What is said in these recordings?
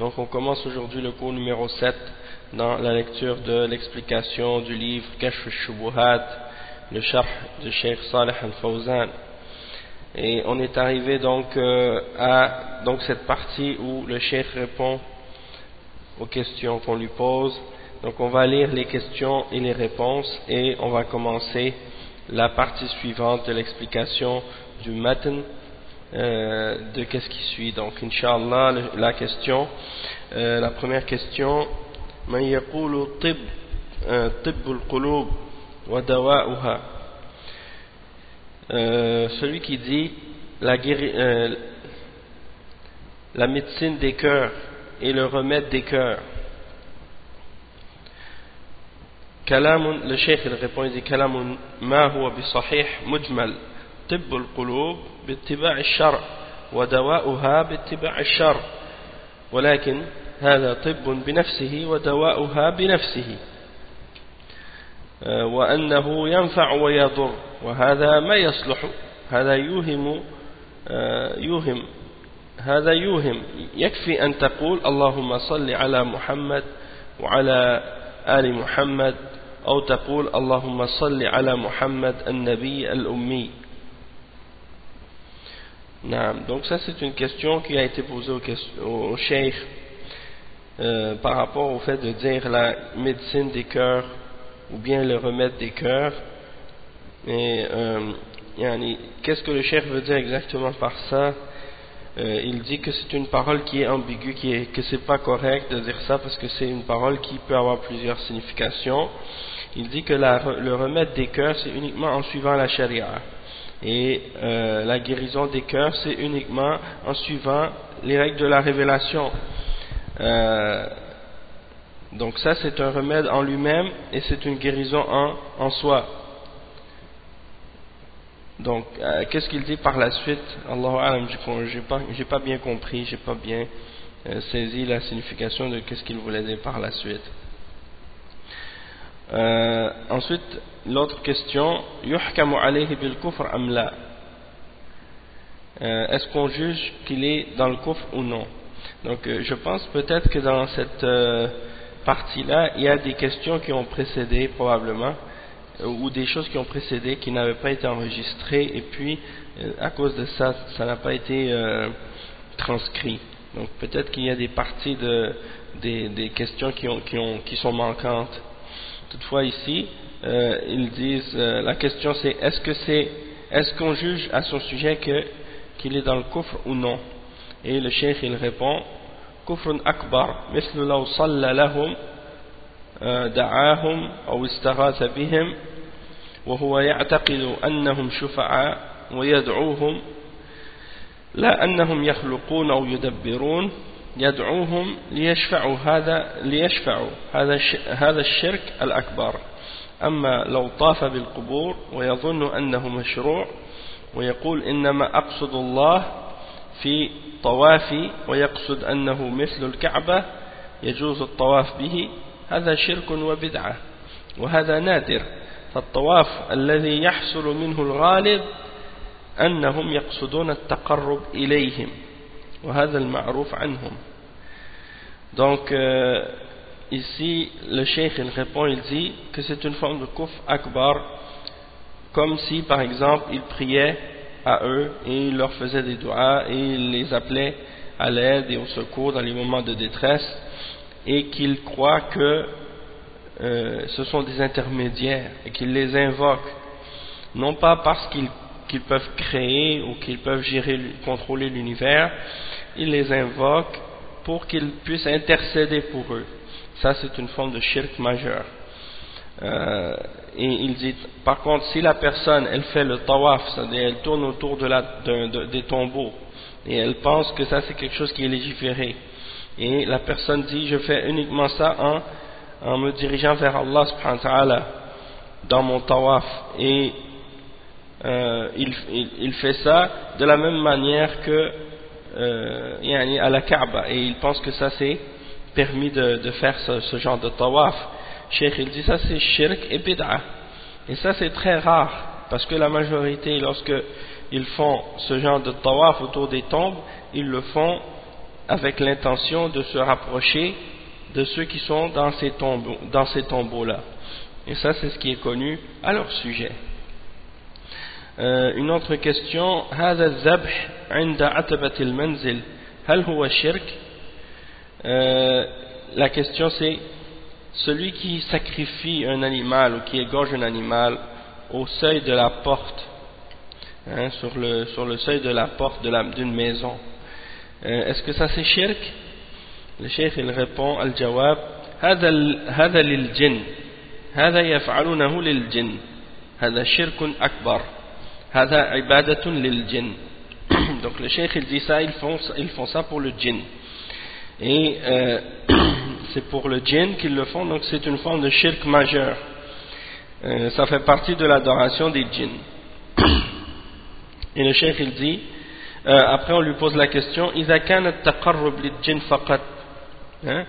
Donc on commence aujourd'hui le cours numéro 7 dans la lecture de l'explication du livre Kashf al-Shubuhat, le charh de Sheikh Saleh al-Fawzan. Et on est arrivé donc euh, à donc cette partie où le Cheikh répond aux questions qu'on lui pose. Donc on va lire les questions et les réponses et on va commencer la partie suivante de l'explication du matin euh, de qu'est-ce qui suit. Donc Inch'Allah, la question, euh, la première question, من يقول طب طب القلوب ودواؤها euh, celui qui dit la, euh, la médecine des cœurs et le remède des cœurs كلام الشيخ répond il dit كلام ما هو بصحيح مجمل طب القلوب باتباع الشرع ودواؤها باتباع الشرع ولكن هذا طب بنفسه ودواؤها بنفسه وأنه ينفع ويضر وهذا ما يصلح هذا يوهم يوهم هذا يوهم يكفي أن تقول اللهم صل على محمد وعلى آل محمد أو تقول اللهم صل على محمد النبي الأمي. Donc ça c'est une question qui a été posée au, au cheikh euh, par rapport au fait de dire la médecine des cœurs ou bien le remède des cœurs. Mais euh, qu'est-ce que le cheikh veut dire exactement par ça? Euh, il dit que c'est une parole qui est ambiguë, qui est, que c'est pas correct de dire ça parce que c'est une parole qui peut avoir plusieurs significations. Il dit que le remède des cœurs c'est uniquement en suivant la charia et euh, la guérison des cœurs c'est uniquement en suivant les règles de la révélation. Euh, donc ça c'est un remède en lui-même et c'est une guérison en, en soi. Donc euh, qu'est-ce qu'il dit par la suite? Allah alam j'ai pas, bien compris j'ai pas bien saisi la signification de qu'est-ce qu'il voulait dire par la suite euh, ensuite l'autre question yuhkamu alayhi bil kufr am la? Est-ce qu'on juge qu'il est dans le kufr ou non? Donc je pense peut-être que dans cette partie-là, il y a des questions qui ont précédé probablement, ou des choses qui ont précédé qui n'avaient pas été enregistrées, et puis à cause de ça, ça n'a pas été euh, transcrit. Donc peut-être qu'il y a des parties de, des, des questions qui, ont, qui, ont, qui, sont manquantes. Toutefois ici, euh, ils disent, euh, la question c'est est-ce que c'est, est-ce qu'on juge à son sujet que qu'il est dans le coffre ou non Et le cheikh il répond كفر أكبر مثل لو صلى لهم دعاهم أو استغاث بهم وهو يعتقد أنهم شفعاء ويدعوهم لا أنهم يخلقون أو يدبرون يدعوهم ليشفعوا هذا ليشفعوا هذا هذا الشرك الأكبر. أما لو طاف بالقبور ويظن أنه مشروع ويقول إنما أقصد الله في طوافي ويقصد أنه مثل الكعبة يجوز الطواف به هذا شرك وبدعة وهذا نادر. فالطواف الذي يحصل منه الغالب أنهم يقصدون التقرب إليهم. Donc euh, ici le cheikh répond il dit que c'est une forme de kuf akbar comme si par exemple il priait à eux et il leur faisait des doigts et il les appelait à l'aide et au secours dans les moments de détresse et qu'ils croient que euh, ce sont des intermédiaires et qu'ils les invoquent. Non pas parce qu'ils peuvent créer ou qu'ils peuvent gérer, contrôler l'univers, ils les invoquent pour qu'ils puissent intercéder pour eux. Ça, c'est une forme de shirk majeur. Euh, et il dit, par contre, si la personne, elle fait le tawaf, c'est-à-dire elle tourne autour de la, des tombeaux, et elle pense que ça c'est quelque chose qui est légiféré, et la personne dit, je fais uniquement ça en, en me dirigeant vers Allah subhanahu wa ta'ala dans mon tawaf, et euh, il, fait ça de la même manière que euh, à la Kaaba, et il pense que ça c'est permis de, faire ce, genre de tawaf. Cheikh il dit ça c'est shirk et bid'a. Et ça c'est très rare parce que la majorité lorsque ils font ce genre de tawaf autour des tombes, ils le font avec l'intention de se rapprocher de ceux qui sont dans ces dans ces tombeaux là. Et ça c'est ce qui est connu à leur sujet. Euh, une autre question هذا الذبح عند عتبة المنزل هل هو شرك euh, la question c'est celui qui sacrifie un animal ou qui égorge un animal au seuil de la porte, hein, sur, le, sur le seuil de la porte d'une maison, euh, est-ce que ça c'est shirk Le cheikh il répond al-jawab هذا للجن هذا يفعلونه للجن هذا شرك أكبر هذا عبادة للجن donc le cheikh il dit ça ils font, ils font ça pour le djinn et euh, c'est pour le djinn qu'ils le font, donc c'est une forme de shirk majeur. Euh, ça fait partie de l'adoration des djinns. Et le cheikh il dit, euh, après on lui pose la question, hein?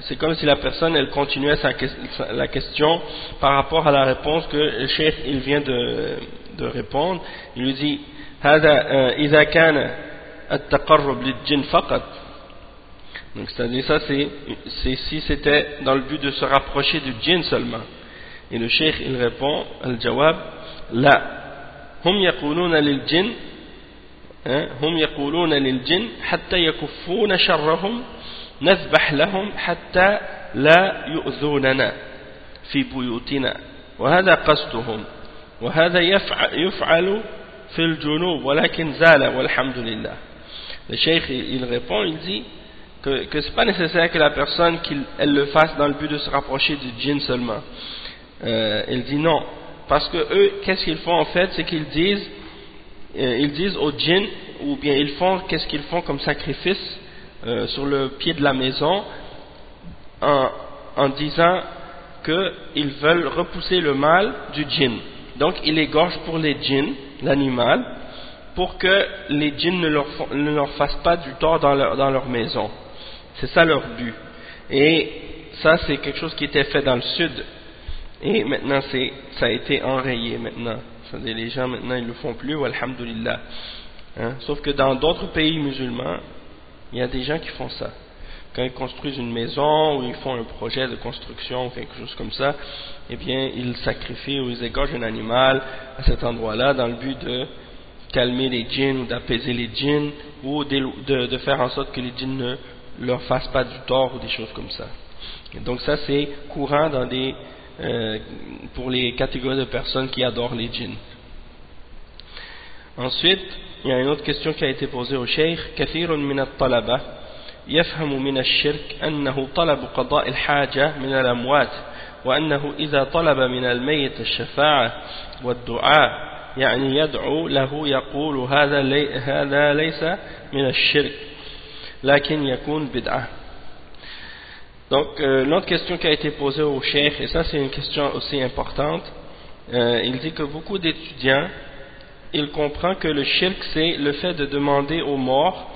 c'est comme si la personne elle continuait sa, la question par rapport à la réponse que le cheikh il vient de, de répondre. Il lui dit, هذا إذا كان التقرب للجن فقط donc c'est-à-dire ça c'est si c'était dans le but de se rapprocher du djinn seulement. Et le cheikh il répond al-jawab la hum yaquluna lil jinn هم يقولون للجن حتى يكفون شرهم نذبح لهم حتى لا يؤذوننا في بيوتنا وهذا قصدهم وهذا يفعل في الجنوب ولكن زال والحمد لله le cheikh il répond il dit que, que ce n'est pas nécessaire que la personne elle le fasse dans le but de se rapprocher du djinn seulement. Euh, elle dit non. Parce que eux, qu'est-ce qu'ils font en fait C'est qu'ils disent, euh, ils disent au djinn, ou bien ils font, qu'est-ce qu'ils font comme sacrifice euh, sur le pied de la maison, en, en disant qu'ils veulent repousser le mal du djinn. Donc ils égorgent pour les djinns, l'animal, pour que les djinns ne leur, ne leur fassent pas du tort dans leur, maison. C'est ça leur but. Et ça, c'est quelque chose qui était fait dans le sud. Et maintenant, ça a été enrayé maintenant. les gens maintenant, ils le font plus, alhamdulillah. Hein? Sauf que dans d'autres pays musulmans, il y a des gens qui font ça quand ils construisent une maison ou ils font un projet de construction ou quelque chose comme ça, eh bien, ils sacrifient ou ils égorgent un animal à cet endroit-là dans le but de calmer les djinns ou d'apaiser les djinns ou de, faire en sorte que les djinns ne leur fassent pas du tort ou des choses comme ça. Et donc ça, c'est courant dans des, euh, pour les catégories de personnes qui adorent les djinns. Ensuite, il y a une autre question qui a été posée au Cheikh. «» يفهم من الشرك أنه طلب قضاء الحاجة من الأموات وأنه إذا طلب من الميت الشفاعة والدعاء يعني يدعو له يقول هذا لي هذا ليس من الشرك lakin yakun bid'ah. Donc, euh, l'autre question qui a été posée au cheikh, et ça c'est une question aussi importante, euh, il dit que beaucoup d'étudiants, ils comprennent que le shirk c'est le fait de demander aux morts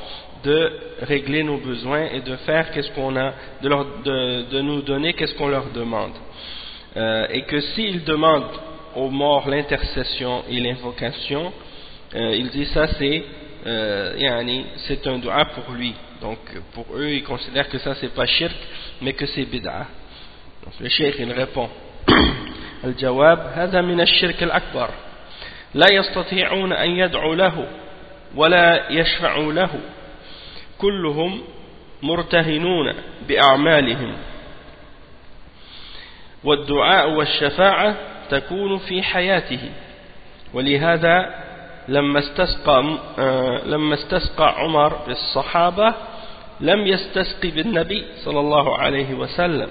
de régler nos besoins et de faire qu'est-ce qu'on a, de, leur, de, de, nous donner qu'est-ce qu'on leur demande. Euh, et que s'ils demandent aux morts l'intercession et l'invocation, euh, il dit ça c'est euh, c'est un dua pour lui. Donc pour eux ils considèrent que ça c'est pas shirk mais que c'est bid'a. Donc le cheikh il répond الجواب هذا من الشرك الأكبر لا يستطيعون أن يدعوا له ولا يشفعوا له كلهم مرتهنون بأعمالهم. والدعاء والشفاعة تكون في حياته. ولهذا لما استسقى لما استسقى عمر بالصحابة لم يستسقي بالنبي صلى الله عليه وسلم.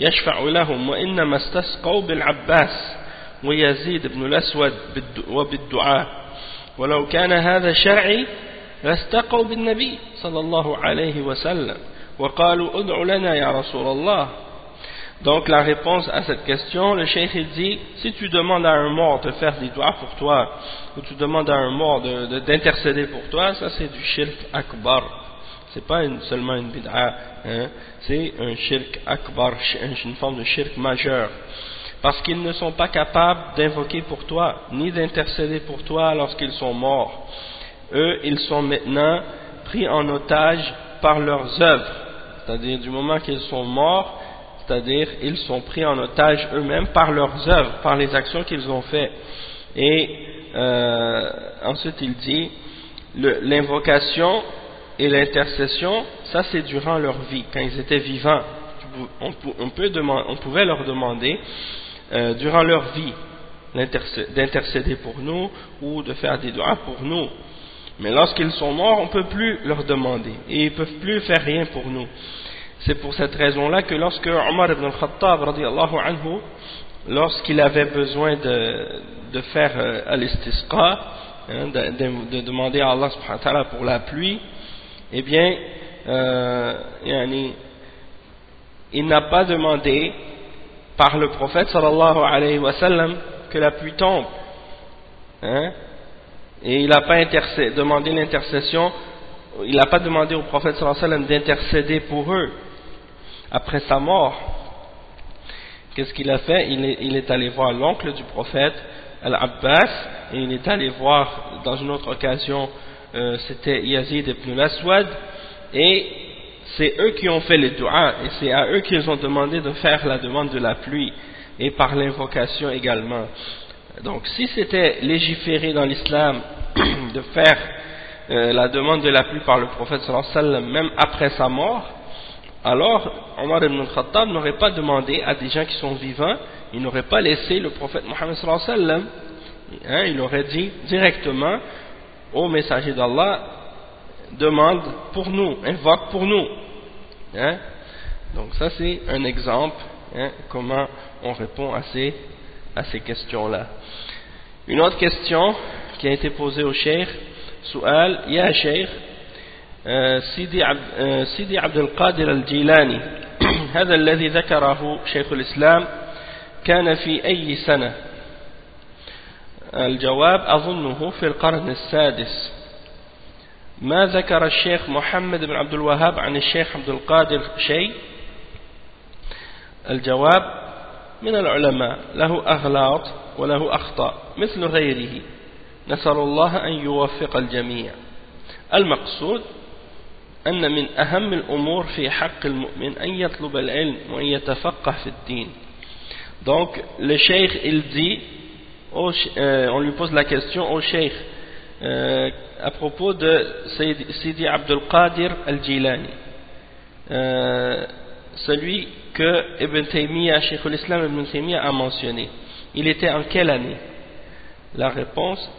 يشفع لهم وإنما استسقوا بالعباس ويزيد بن الأسود وبالدعاء. ولو كان هذا شرعي لاستقوا بالنبي صلى الله عليه وسلم وقالوا ادع لنا يا رسول الله Donc la réponse à cette question, le cheikh il dit, si tu demandes à un mort de faire des doigts pour toi, ou tu demandes à un mort d'intercéder de, de, pour toi, ça c'est du shirk akbar. C'est pas une, seulement une bid'a, hein, c'est un shirk akbar, une forme de shirk majeur. Parce qu'ils ne sont pas capables d'invoquer pour toi, ni d'intercéder pour toi lorsqu'ils sont morts. Eux, ils sont maintenant pris en otage par leurs œuvres. C'est-à-dire, du moment qu'ils sont morts, c'est-à-dire ils sont pris en otage eux-mêmes par leurs œuvres, par les actions qu'ils ont faites. Et euh, ensuite il dit, l'invocation et l'intercession, ça c'est durant leur vie, quand ils étaient vivants. On, pouvait leur demander, euh, durant leur vie, d'intercéder pour nous ou de faire des doigts pour nous. Mais lorsqu'ils sont morts, on ne peut plus leur demander et ils ne peuvent plus faire rien pour nous. C'est pour cette raison-là que lorsque Omar ibn al-Khattab, anhu, lorsqu'il avait besoin de, de faire euh, al-istisqa, hein, de, de, demander à Allah subhanahu wa ta'ala pour la pluie, eh bien, euh, il n'a pas demandé par le prophète sallallahu alayhi wa sallam que la pluie tombe. Hein, et il n'a pas demandé l'intercession, il n'a pas demandé au prophète sallallahu wa sallam d'intercéder pour eux. Après sa mort, qu'est-ce qu'il a fait? Il est, allé voir l'oncle du prophète, Al-Abbas, et il est allé voir, dans une autre occasion, euh, c'était Yazid ibn al-Aswad, et c'est eux qui ont fait les doigts, et c'est à eux qu'ils ont demandé de faire la demande de la pluie, et par l'invocation également. Donc si c'était légiféré dans l'islam de faire euh, la demande de la pluie par le prophète sallallahu alayhi wa même après sa mort, alors Omar ibn al-Khattab n'aurait pas demandé à des gens qui sont vivants, il n'aurait pas laissé le prophète Mohammed sallallahu alayhi hein, il aurait dit directement au messager d'Allah, demande pour nous, invoque pour nous. Hein? Donc ça c'est un exemple, hein, comment on répond à ces, à ces questions-là. Une autre question qui a été posée au cheikh, Soual, Ya Cheikh, سيدي عبد, سيدي عبد القادر الجيلاني هذا الذي ذكره شيخ الإسلام كان في أي سنة الجواب أظنه في القرن السادس ما ذكر الشيخ محمد بن عبد الوهاب عن الشيخ عبد القادر شيء الجواب من العلماء له أغلاط وله أخطاء مثل غيره. نسأل الله أن يوفق الجميع. المقصود أن من أهم الأمور في حق المؤمن أن يطلب العلم وأن يتفقه في الدين. Donc le cheikh il dit au, euh, on lui pose la question au cheikh euh, à propos de Sidi Abdul Qadir al-Jilani. Euh, celui que Ibn Taymiyyah, Cheikh l'Islam Ibn Taymiyyah a mentionné il était en quelle année? La réponse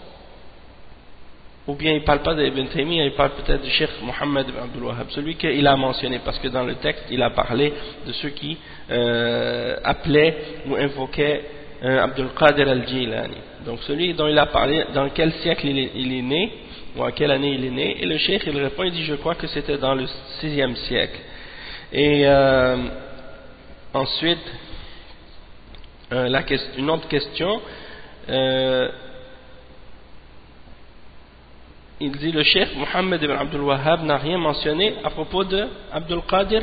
ou bien il ne parle pas d'Ibn Taymiyyah, il parle peut-être du Cheikh Mohammed ibn Abdul Wahhab, celui qu'il a mentionné, parce que dans le texte, il a parlé de ceux qui euh, appelaient ou invoquaient euh, Abdul Qadir al-Jilani. Donc celui dont il a parlé, dans quel siècle il est, né, ou à quelle année il est né, et le Cheikh il répond, il dit je crois que c'était dans le 6e siècle. Et euh, ensuite, la, une autre question, il dit le cheikh Mohammed ibn Abdul Wahhab n'a rien mentionné à propos de Abdul Qadir.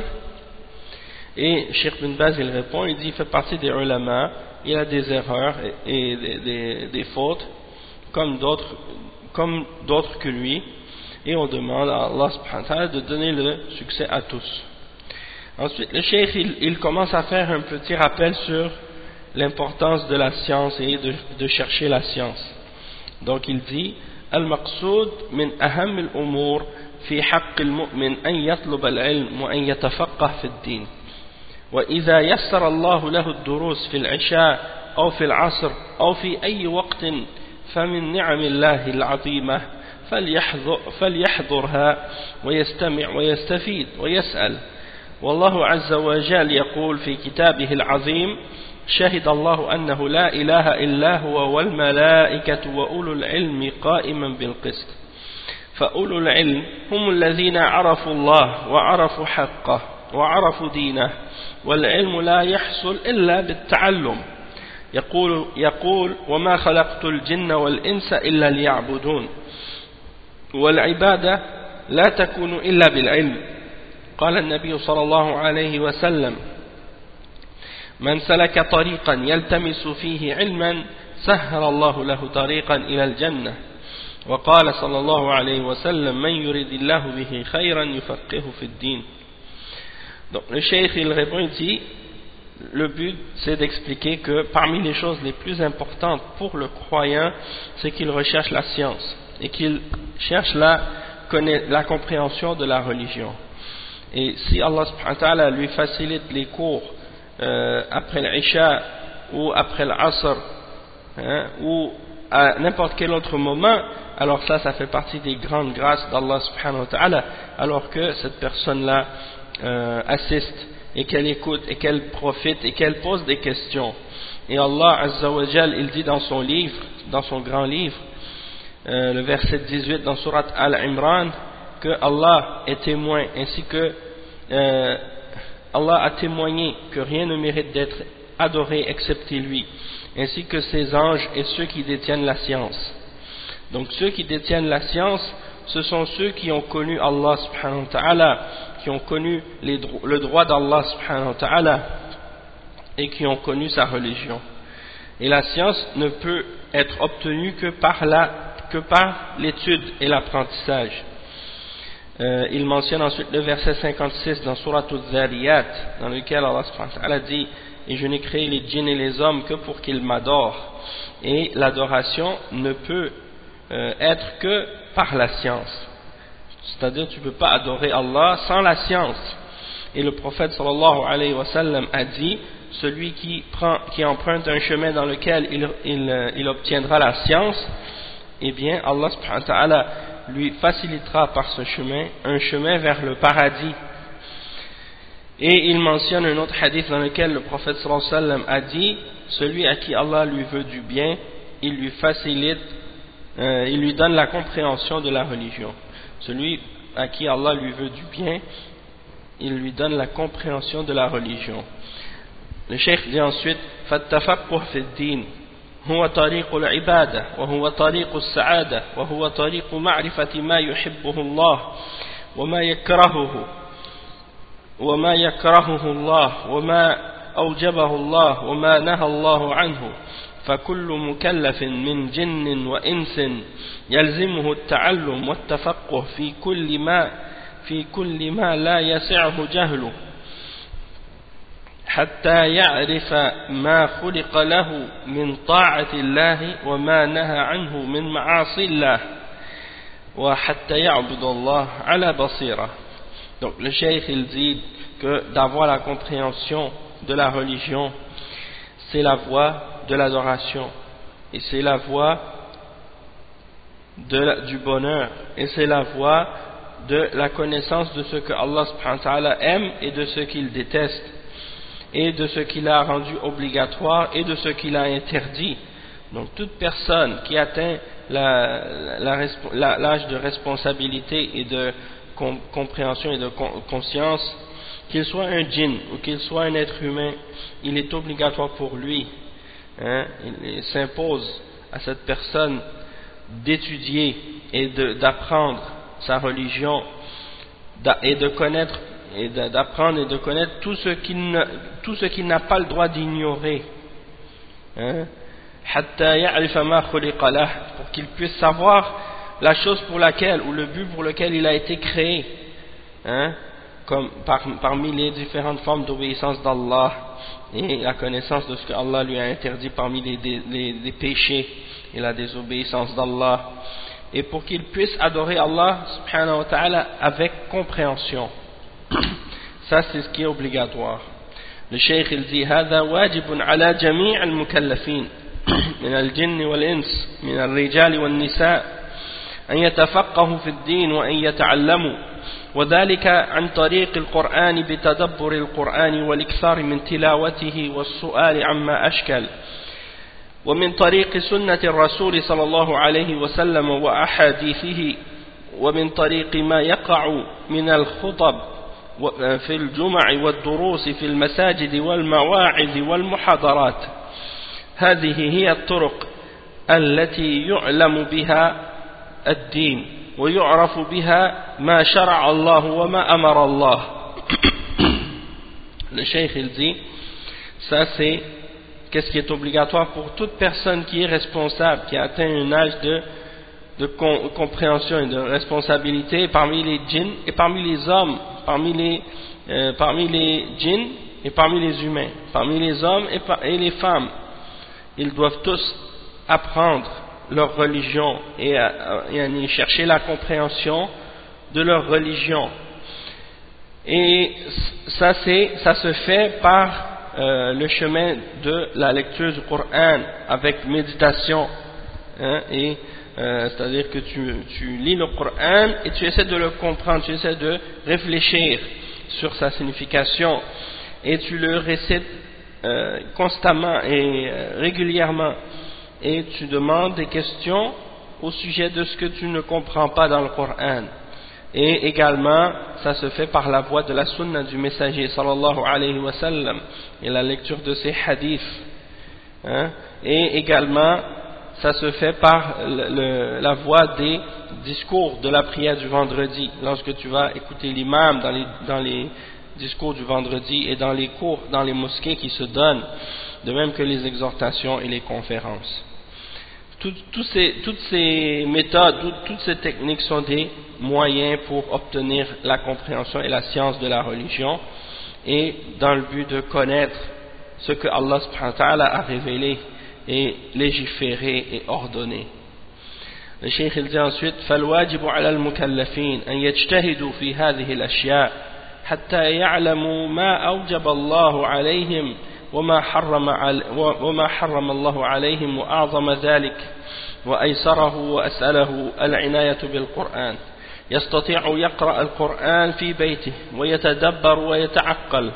Et Cheikh bin Baz il répond il dit il fait partie des ulama il a des erreurs et, des, fautes comme d'autres que lui. Et on demande à Allah de donner le succès à tous ensuite le cheikh il, il, commence à faire un petit rappel sur l'importance de la science et de, de chercher la science donc il dit المقصود من أهم الأمور في حق المؤمن أن يطلب العلم وأن يتفقه في الدين وإذا يسر الله له الدروس في العشاء أو في العصر أو في أي وقت فمن نعم الله العظيمة فليحضر فليحضرها ويستمع ويستفيد ويسأل والله عز وجل يقول في كتابه العظيم شهد الله أنه لا إله إلا هو والملائكة وأولو العلم قائما بالقسط. فأولو العلم هم الذين عرفوا الله وعرفوا حقه وعرفوا دينه والعلم لا يحصل إلا بالتعلم. يقول, يقول وما خلقت الجن والإنس إلا ليعبدون. والعبادة لا تكون إلا بالعلم. قال النبي صلى الله عليه وسلم من سلك طريقا يلتمس فيه علما سهر الله له طريقا إلى الجنة وقال صلى الله عليه وسلم من يريد الله به خيرا يفقه في الدين Donc le cheikh il répond ici, le but c'est d'expliquer que parmi les choses les plus importantes pour le croyant, c'est qu'il recherche la science et qu'il cherche la, la compréhension de la religion. Et si Allah subhanahu wa lui facilite les cours euh, après l'Isha ou après l'Asr hein, ou à n'importe quel autre moment, alors ça, ça fait partie des grandes grâces d'Allah subhanahu wa alors que cette personne-là euh, assiste et qu'elle écoute et qu'elle profite et qu'elle pose des questions. Et Allah Azza il dit dans son livre, dans son grand livre, euh, le verset 18 dans Surat Al-Imran, que Allah est témoin, ainsi que euh, Allah a témoigné que rien ne mérite d'être adoré excepté lui, ainsi que ses anges et ceux qui détiennent la science. Donc ceux qui détiennent la science, ce sont ceux qui ont connu Allah qui ont connu le droit d'Allah et qui ont connu sa religion. Et la science ne peut être obtenue que par l'étude et l'apprentissage. Euh, il mentionne ensuite le verset 56 dans Surah Al-Zariyat, dans lequel Allah ta'ala dit Et je n'ai créé les djinns et les hommes que pour qu'ils m'adorent. Et l'adoration ne peut euh, être que par la science. C'est-à-dire tu ne peux pas adorer Allah sans la science. Et le prophète sallallahu alayhi wa a dit, celui qui, emprunte un chemin dans lequel euh, il obtiendra la science, eh bien Allah subhanahu wa lui facilitera par ce chemin un chemin vers le paradis. Et il mentionne un autre hadith dans lequel le prophète sallallahu alayhi wa sallam a dit, celui à qui Allah lui veut du bien, il lui facilite, euh, il lui donne la compréhension de la religion celui à qui Allah lui veut du bien, il lui donne la compréhension de la religion. Le cheikh dit ensuite فالتفقه في الدين هو طريق العبادة وهو طريق السعادة وهو طريق معرفة ما يحبه الله وما يكرهه وما يكرهه الله وما أوجبه الله وما نهى الله عنه. فكل مكلف من جن وإنس يلزمه التعلم والتفقه في كل ما في كل ما لا يسعه جهله. حتى يعرف ما خلق له من طاعة الله وما نهى عنه من معاصي الله وحتى يعبد الله على بصيرة Donc le cheikh il dit que d'avoir la compréhension de la religion c'est la voie de l'adoration et c'est la voie du bonheur et c'est la voie de la connaissance de ce que Allah aime et de ce qu'il déteste et de ce qu'il a rendu obligatoire et de ce qu'il a interdit. Donc toute personne qui atteint l'âge de responsabilité et de compréhension et de conscience qu'il soit un djinn ou qu'il soit un être humain il est obligatoire pour lui Hein, il s'impose à cette personne d'étudier et d'apprendre sa religion et de connaître et d'apprendre et de connaître tout ce qu'il n'a pas le droit d'ignorer hein, pour qu'il puisse savoir la chose pour laquelle ou le but pour lequel il a été créé hein, comme parmi les différentes formes d'obéissance d'Allah et la connaissance de ce que Allah lui a interdit parmi les, péchés et la désobéissance d'Allah et pour qu'il puisse adorer Allah subhanahu wa ta'ala avec compréhension. Ça c'est ce qui est obligatoire il dit هذا واجب على جميع المكلفين من الجن والإنس من الرجال والنساء أن يتفقهوا في الدين وأن يتعلموا. وذلك عن طريق القرآن بتدبر القرآن والإكثار من تلاوته والسؤال عما أشكل. ومن طريق سنة الرسول صلى الله عليه وسلم وأحاديثه ومن طريق ما يقع من الخطب في الجمع والدروس في المساجد والمواعظ والمحاضرات. هذه هي الطرق التي يعلم بها الدين ويعرف بها ما شرع الله وما أمر الله. الشيخ الزي ساسي Qu'est-ce qui est obligatoire pour toute personne qui est responsable, qui a atteint un âge de de compréhension et de responsabilité parmi les djinns et parmi les hommes parmi les, euh, parmi les djinns et parmi les humains parmi les hommes et, et les femmes ils doivent tous apprendre leur religion et, à, chercher la compréhension de leur religion. Et ça, ça se fait par euh, le chemin de la lecture du Coran avec méditation. Hein, et euh, c'est-à-dire que tu, tu, lis le Coran et tu essaies de le comprendre, tu essaies de réfléchir sur sa signification et tu le récites euh, constamment et régulièrement et tu demandes des questions au sujet de ce que tu ne comprends pas dans le Coran. Et également, ça se fait par la voix de la sunna du messager sallallahu alayhi wa sallam et la lecture de ses hadiths. Hein. Et également, ça se fait par la voix des discours de la prière du vendredi. Lorsque tu vas écouter l'imam dans les, dans les discours du vendredi et dans les cours, dans les mosquées qui se donnent, de même que les exhortations et les conférences toutes ces méthodes, toutes ces techniques sont des moyens pour obtenir la compréhension et la science de la religion et dans le but de connaître ce que Allah a révélé et légiféré et ordonné. Le Cheikh il dit ensuite فالواجب على المكلفين أن يجتهدوا في هذه الأشياء حتى يعلموا ما أوجب الله عليهم وما حرم, وما حرم الله عليهم وأعظم ذلك وأيسره وأسأله العناية بالقرآن يستطيع يقرأ القرآن في بيته ويتدبر ويتعقل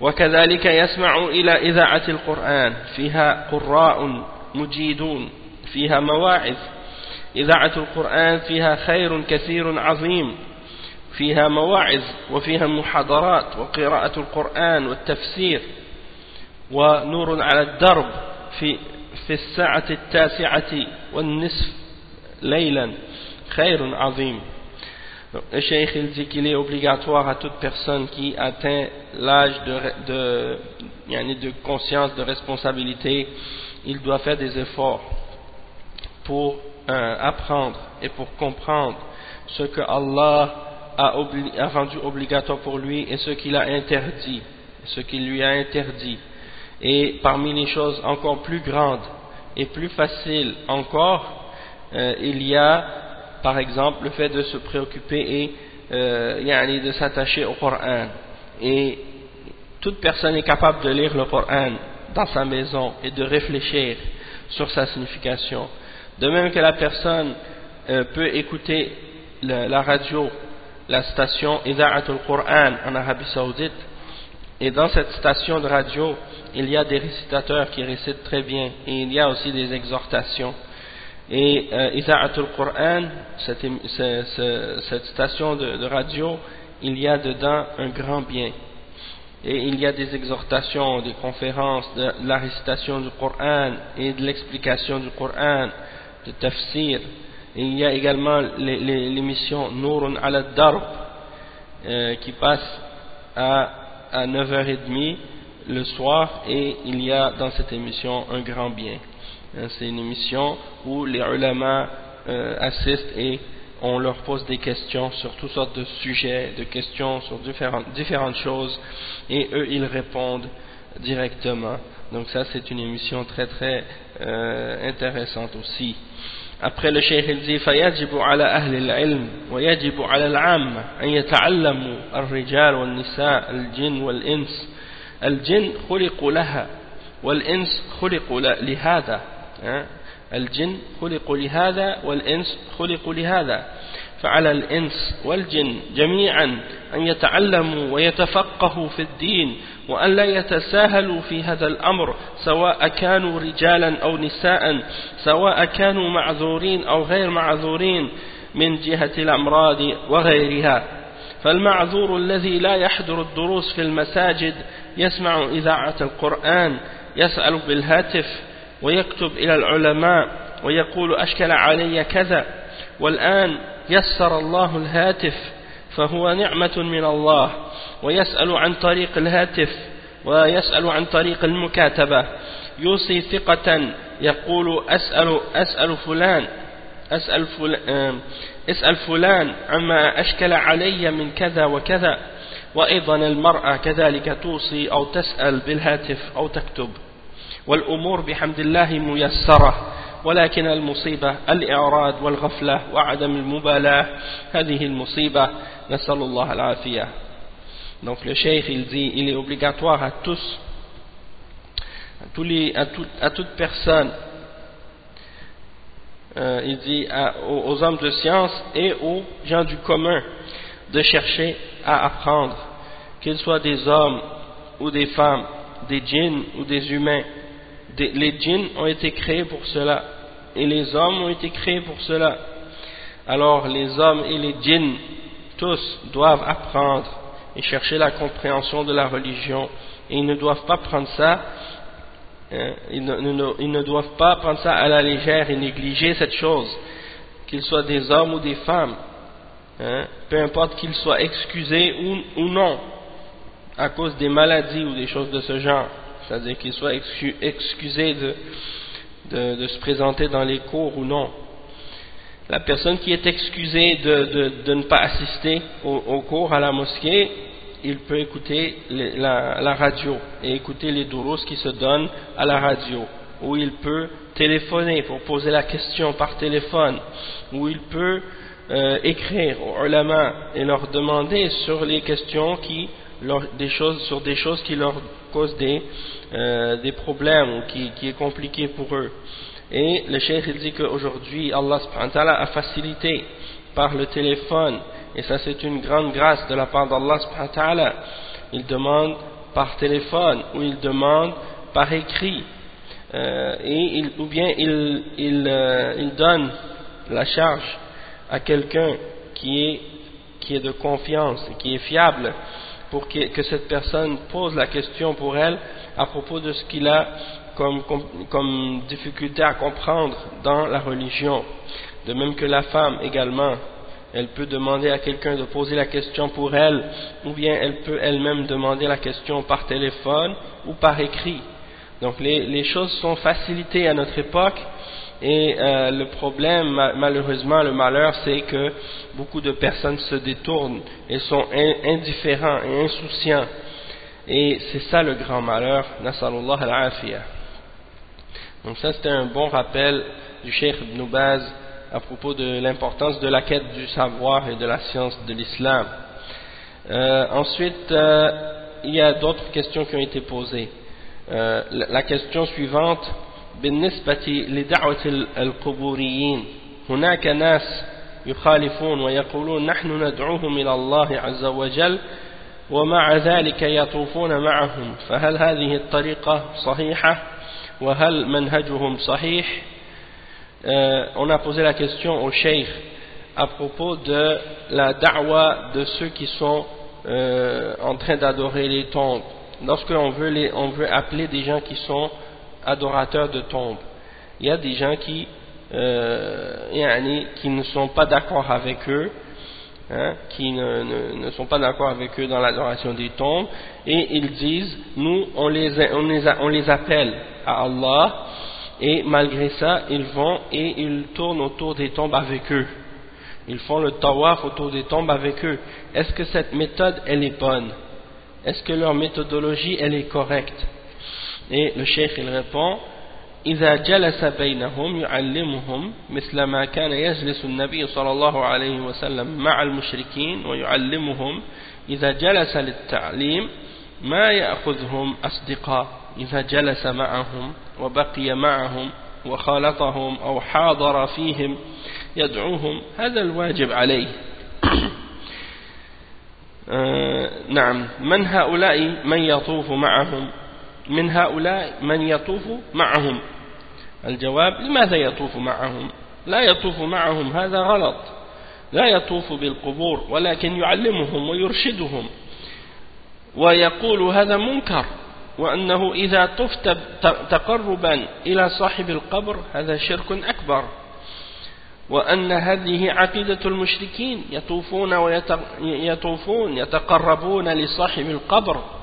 وكذلك يسمع إلى إذاعة القرآن. فيها قراء مجيدون فيها مواعظ. إذاعة القرآن فيها خير كثير عظيم. فيها مواعظ وفيها محاضرات وقراءة القرآن والتفسير ونور على الدرب في في الساعة التاسعة والنصف ليلا. خير عظيم. Le cheikh il dit qu'il est obligatoire à toute personne qui atteint l'âge de, de, de conscience, de responsabilité, il doit faire des efforts pour euh, apprendre et pour comprendre ce que Allah a, a rendu obligatoire pour lui et ce qu'il a interdit, ce qu'il lui a interdit. Et parmi les choses encore plus grandes et plus faciles encore, euh, il y a par exemple le fait de se préoccuper et euh, de s'attacher au Coran. Et toute personne est capable de lire le Coran dans sa maison et de réfléchir sur sa signification. De même que la personne euh, peut écouter la radio, la station Ida'atul Quran en Arabie Saoudite, et dans cette station de radio, il y a des récitateurs qui récitent très bien, et il y a aussi des exhortations. Et euh, Isa'atul Qur'an, cette, station de, radio, il y a dedans un grand bien. Et il y a des exhortations, des conférences, de, la récitation du Coran et de l'explication du Coran, de tafsir. Et il y a également l'émission Nourun al Darb euh, qui passe à, à 9h30 le soir et il y a dans cette émission un grand bien. Hein, c'est une émission où les ulama euh, assistent et on leur pose des questions sur toutes sortes de sujets, de questions sur différentes, différentes choses et eux ils répondent directement. Donc ça c'est une émission très très euh, intéressante aussi. Après le cheikh il dit فيجب على أهل العلم ويجب على العامة أن يتعلموا الرجال والنساء الجن والإنس الجن خلقوا لها والإنس خلقوا لهذا الجن خلقوا لهذا والإنس خلقوا لهذا. فعلى الإنس والجن جميعا أن يتعلموا ويتفقهوا في الدين وأن لا يتساهلوا في هذا الأمر سواء كانوا رجالا أو نساء سواء كانوا معذورين أو غير معذورين من جهة الأمراض وغيرها. فالمعذور الذي لا يحضر الدروس في المساجد يسمع إذاعة القرآن يسأل بالهاتف ويكتب إلى العلماء ويقول أشكل علي كذا والآن يسر الله الهاتف فهو نعمة من الله ويسأل عن طريق الهاتف ويسأل عن طريق المكاتبة يوصي ثقة يقول أسأل, أسأل فلان أسأل فلان, اسأل فلان عما أشكل علي من كذا وكذا وأيضا المرأة كذلك توصي أو تسأل بالهاتف أو تكتب. والأمور بحمد الله ميسرة ولكن المصيبة الإعراض والغفلة وعدم المبالاة هذه المصيبة نسأل الله العافية Donc le cheikh il dit il est obligatoire à tous à, tous les, à, tout, à toute personne euh, il dit à, aux, aux hommes de science et aux gens du commun de chercher à apprendre qu'ils soient des hommes ou des femmes des djinns ou des humains les djinns ont été créés pour cela et les hommes ont été créés pour cela. Alors les hommes et les djinns, tous doivent apprendre et chercher la compréhension de la religion et ils ne doivent pas prendre ça hein, ils, ne, doivent pas prendre ça à la légère et négliger cette chose qu'ils soient des hommes ou des femmes hein, peu importe qu'ils soient excusés ou non à cause des maladies ou des choses de ce genre c'est-à-dire qu'il soit excusé de, se présenter dans les cours ou non. La personne qui est excusée de, ne pas assister au, cours à la mosquée, il peut écouter la, radio et écouter les douros qui se donnent à la radio, ou il peut téléphoner pour poser la question par téléphone, ou il peut euh, écrire aux ulama et leur demander sur les questions qui des choses, sur des choses qui leur causent des, euh, des problèmes qui, qui est compliqué pour eux. Et le cheikh il dit qu'aujourd'hui Allah a facilité par le téléphone et ça c'est une grande grâce de la part d'Allah il demande par téléphone ou il demande par écrit euh, et il, ou bien il, il, euh, il donne la charge à quelqu'un qui est, qui est de confiance et qui est fiable pour que, cette personne pose la question pour elle à propos de ce qu'il a comme, difficulté à comprendre dans la religion. De même que la femme également, elle peut demander à quelqu'un de poser la question pour elle, ou bien elle peut elle-même demander la question par téléphone ou par écrit. Donc les choses sont facilitées à notre époque et euh, le problème, malheureusement, le malheur, c'est que beaucoup de personnes se détournent et sont indifférents et insouciants. Et c'est ça le grand malheur. Al-afiyah. Donc ça, c'était un bon rappel du Cheikh Ibn Baz à propos de l'importance de la quête du savoir et de la science de l'islam. Euh, ensuite, euh, il y a d'autres questions qui ont été posées. la question suivante بالنسبة لدعوة القبوريين هناك ناس يخالفون ويقولون نحن ندعوهم إلى الله عز وجل ومع ذلك يطوفون معهم فهل هذه الطريقة صحيحة وهل منهجهم صحيح euh, on a posé la question au cheikh à propos de la da'wa de ceux qui sont euh, en train d'adorer les tombes lorsqu'on veut, on veut appeler des gens qui sont adorateurs de tombes. Il y a des gens qui euh, qui ne sont pas d'accord avec eux, hein, qui ne, sont pas d'accord avec eux dans l'adoration des tombes, et ils disent, nous, on les appelle à Allah, et malgré ça, ils vont et ils tournent autour des tombes avec eux. Ils font le tawaf autour des tombes avec eux. Est-ce que cette méthode, elle est bonne? Est-ce que leur méthodologie, elle est correcte? Et le cheikh, il répond, إذا جلس بينهم يعلمهم مثل ما كان يجلس النبي صلى الله عليه وسلم مع المشركين ويعلمهم إذا جلس للتعليم ما يأخذهم أصدقاء إذا جلس معهم وبقي معهم وخالطهم أو حاضر فيهم يدعوهم هذا الواجب عليه نعم من هؤلاء من يطوف معهم من هؤلاء من يطوف معهم. الجواب لماذا يطوف معهم؟ لا يطوف معهم هذا غلط. لا يطوف بالقبور ولكن يعلمهم ويرشدهم. ويقول هذا منكر وأنه إذا طفت تقربا إلى صاحب القبر هذا شرك أكبر. وأن هذه عقيدة المشركين يطوفون ويطوفون يتقربون لصاحب القبر.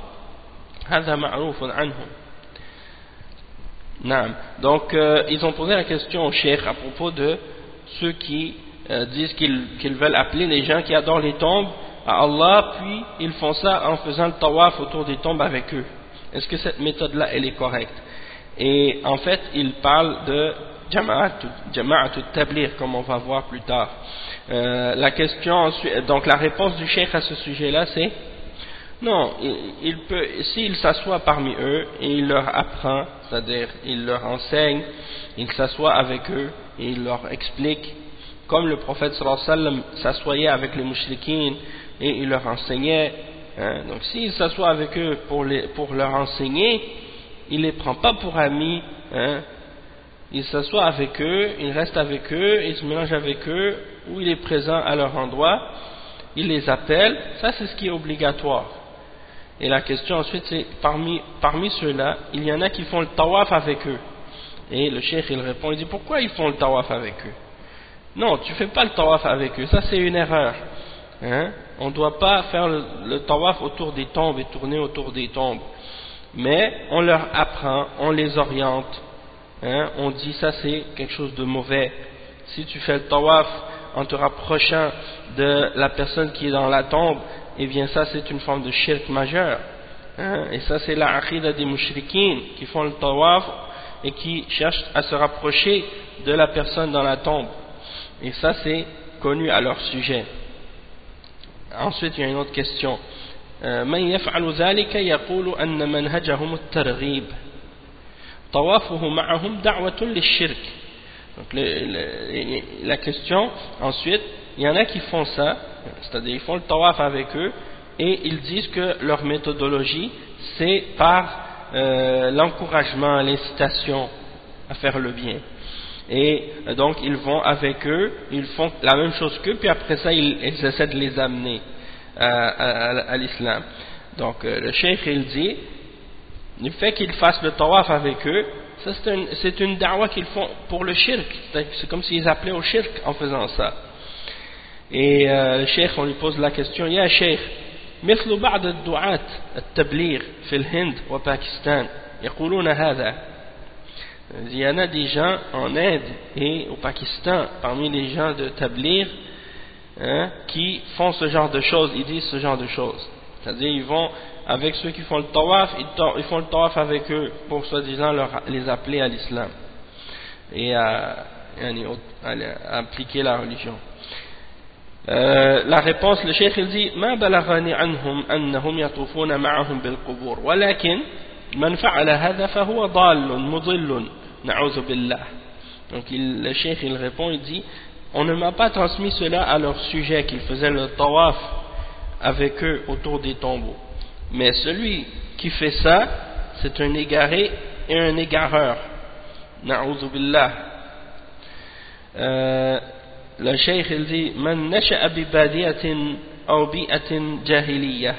Donc euh, ils ont posé la question au cheikh à propos de ceux qui euh, disent qu'ils qu veulent appeler les gens qui adorent les tombes à Allah puis ils font ça en faisant le tawaf autour des tombes avec eux. Est-ce que cette méthode-là, elle est correcte? Et en fait, il parle de jama'at tablir, comme on va voir plus tard. Euh, la question, donc la réponse du cheikh à ce sujet-là, c'est non, il, peut, s'il s'assoit parmi eux et il leur apprend, c'est-à-dire il leur enseigne, il s'assoit avec eux et il leur explique, comme le prophète sallallahu s'assoyait avec les mouchriquines et il leur enseignait Hein? Donc s'il s'assoit avec eux pour leur enseigner, il ne les prend pas pour amis, hein? il s'assoit avec eux, il reste avec eux, il se mélange avec eux, ou il est présent à leur endroit, il les appelle, ça c'est ce qui est obligatoire. Et la question ensuite c'est, parmi, ceux-là, il y en a qui font le tawaf avec eux. Et le cheikh il répond, il dit pourquoi ils font le tawaf avec eux? Non, tu fais pas le tawaf avec eux, ça c'est une erreur. Hein? On ne doit pas faire le, tawaf autour des tombes et tourner autour des tombes. Mais on leur apprend, on les oriente. Hein? On dit ça c'est quelque chose de mauvais. Si tu fais le tawaf en te rapprochant de la personne qui est dans la tombe, eh bien ça c'est une forme de shirk majeur. Hein? Et ça c'est la akhida des mouchriquines qui font le tawaf et qui cherchent à se rapprocher de la personne dans la tombe. Et ça c'est connu à leur sujet. Ensuite, il y a une autre question. من يفعل ذلك يقول أن منهجهم الترغيب طوافه معهم دعوة للشرك Donc, le, le, la question, ensuite, il y en a qui font ça, c'est-à-dire ils font le tawaf avec eux, et ils disent que leur méthodologie, c'est par euh, l'encouragement, l'incitation à faire le bien. Et euh, donc ils vont avec eux, ils font la même chose qu'eux, puis après ça ils, essaient de les amener à l'islam. Donc euh, le cheikh il dit, le fait qu'ils fassent le tawaf avec eux, c'est une, une da'wah qu'ils font pour le shirk, c'est comme s'ils appelaient au shirk en faisant ça. Et euh, le cheikh on lui pose la question, Ya cheikh, مثل بعض الدعاة التبليغ في الهند وباكستان يقولون هذا il y en a des gens en Inde et au Pakistan, parmi les gens de Tablir, hein, qui font ce genre de choses, ils disent ce genre de choses. C'est-à-dire, ils vont, avec ceux qui font le tawaf, ils, font le tawaf avec eux, pour soi-disant les appeler à l'islam et à, à, appliquer la religion. Euh, la réponse, le cheikh il dit ما بلغني عنهم أنهم يطوفون معهم بالقبور ولكن من فعل هذا فهو ضال مضل نعوذ بالله donc il, le cheikh il répond il dit on ne m'a pas transmis cela à leur sujet qu'ils faisaient le tawaf avec eux autour des tombeaux mais celui qui fait ça c'est un égaré et un égareur na'oudhu billah euh, le cheikh il dit man bi badiyatin aw bi'atin jahiliyah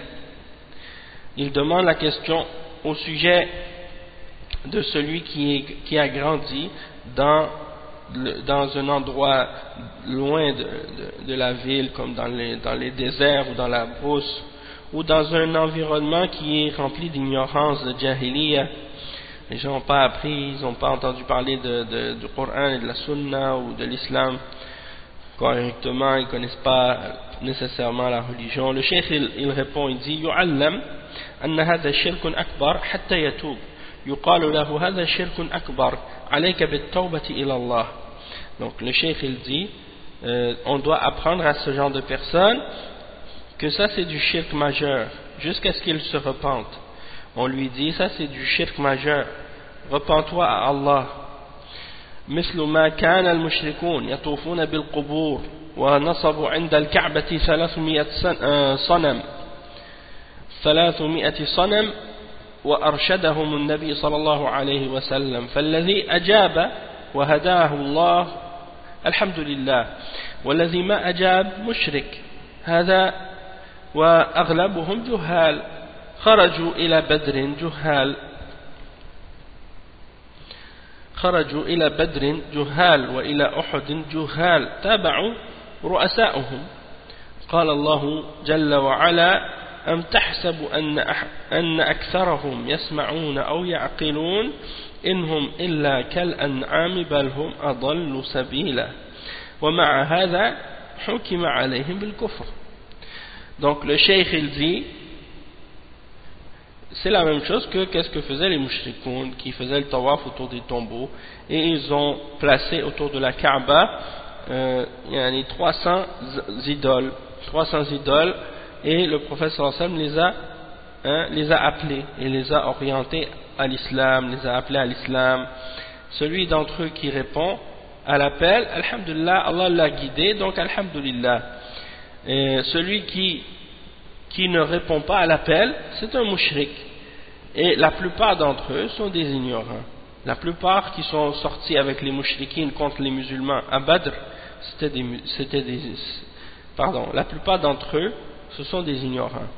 il demande la question au sujet de celui qui, a grandi dans un endroit loin de, la ville, comme dans les, déserts ou dans la brousse, ou dans un environnement qui est rempli d'ignorance, de jahiliya, les gens n'ont pas appris, ils n'ont pas entendu parler du Coran et de la Sunna ou de l'islam correctement, ils ne connaissent pas nécessairement la religion. Le cheikh il, il répond, il dit يعلم أن هذا شرك أكبر حتى يتوب يقال له هذا شرك أكبر عليك بالتوبة إلى الله donc le cheikh il dit euh, on doit apprendre à ce genre de personnes que ça c'est du shirk majeur jusqu'à ce qu'il se repente on lui dit ça c'est du shirk majeur repens-toi à Allah مثل ما كان المشركون يطوفون بالقبور ونصبوا عند الكعبة ثلاثمائة صنم. ثلاثمائة صنم وأرشدهم النبي صلى الله عليه وسلم. فالذي أجاب وهداه الله الحمد لله. والذي ما أجاب مشرك. هذا وأغلبهم جهال. خرجوا إلى بدر جهال. خرجوا إلى بدر جهال وإلى أحد جهال تابعوا رؤساؤهم. قال الله جل وعلا أم تحسب أن, أن أكثرهم يسمعون أو يعقلون؟ إنهم إلا كالأنعام بل هم أضل سبيلا. ومع هذا حكم عليهم بالكفر. Donc le cheikh il dit c'est la même chose que qu'est-ce que faisaient les mouchrikoun qui faisaient le tawaf autour des tombeaux. Et ils ont placé autour de la Kaaba euh, il y a 300 idoles. 300 idoles. Et le prophète sallam les a hein, les a appelés et les a orientés à l'islam les a appelés à l'islam. Celui d'entre eux qui répond à l'appel alhamdulillah Allah l'a guidé donc alhamdulillah. Et celui qui qui ne répond pas à l'appel c'est un mouchrik et la plupart d'entre eux sont des ignorants. La plupart qui sont sortis avec les mouchrikines contre les musulmans à Badr, c'était des, pardon, la plupart d'entre eux, ce sont des ignorants.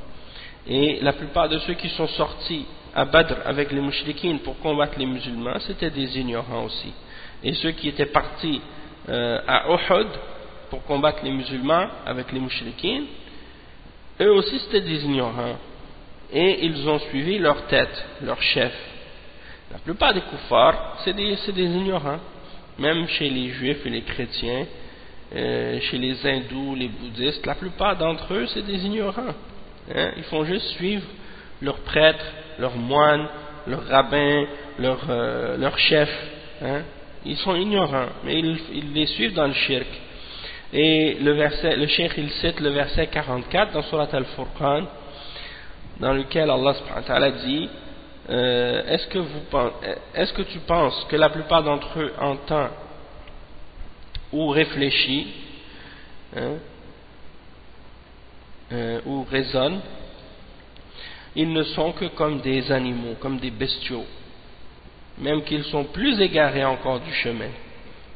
Et la plupart de ceux qui sont sortis à Badr avec les mouchrikines pour combattre les musulmans, c'était des ignorants aussi. Et ceux qui étaient partis euh, à Uhud pour combattre les musulmans avec les mouchrikines, eux aussi c'était des ignorants et ils ont suivi leur tête, leur chef. La plupart des koufars, c'est des, des, ignorants, même chez les juifs et les chrétiens, euh, chez les hindous, les bouddhistes, la plupart d'entre eux, c'est des ignorants. Hein? Ils font juste suivre leurs prêtres, leurs moines, leurs rabbins, leurs euh, chefs. Hein? Ils sont ignorants, mais ils, ils, les suivent dans le shirk. Et le verset, le il cite le verset 44 dans Surat al-Furqan, dans lequel Allah subhanahu dit euh, est-ce que, tu penses que la plupart d'entre eux entendent ou réfléchissent hein, euh, ou raisonnent ils ne sont que comme des animaux, comme des bestiaux même qu'ils sont plus égarés encore du chemin.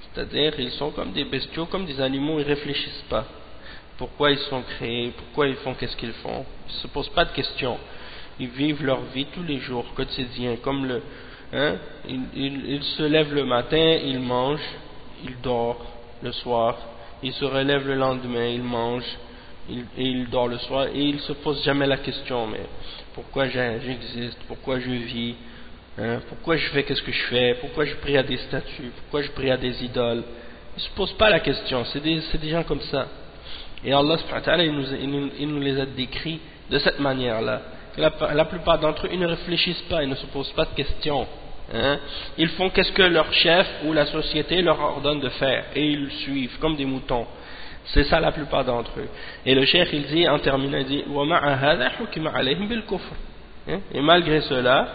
C'est-à-dire ils sont comme des bestiaux, comme des animaux, ils ne réfléchissent pas pourquoi ils sont créés, pourquoi ils font qu'est-ce qu'ils font. Ils ne se posent pas de questions. Ils vivent leur vie tous les jours, quotidien, comme le... Hein, ils, se lèvent le matin, ils mangent, ils dorment le soir, ils se relèvent le lendemain, ils mangent, et ils dorment le soir, et ils ne se posent jamais la question, mais pourquoi j'existe, pourquoi je vis, hein, pourquoi je fais qu'est-ce que je fais, pourquoi je prie à des statues, pourquoi je prie à des idoles. Ils ne se posent pas la question, c'est des, des gens comme ça. Et Allah il nous, nous les a décrits de cette manière-là. La, plupart d'entre eux, ils ne réfléchissent pas, ils ne se posent pas de questions. Hein. Ils font qu'est-ce que leur chef ou la société leur ordonne de faire. Et ils suivent comme des moutons. C'est ça la plupart d'entre eux. Et le cheikh, il dit, en terminant, il dit, hein? Et malgré cela,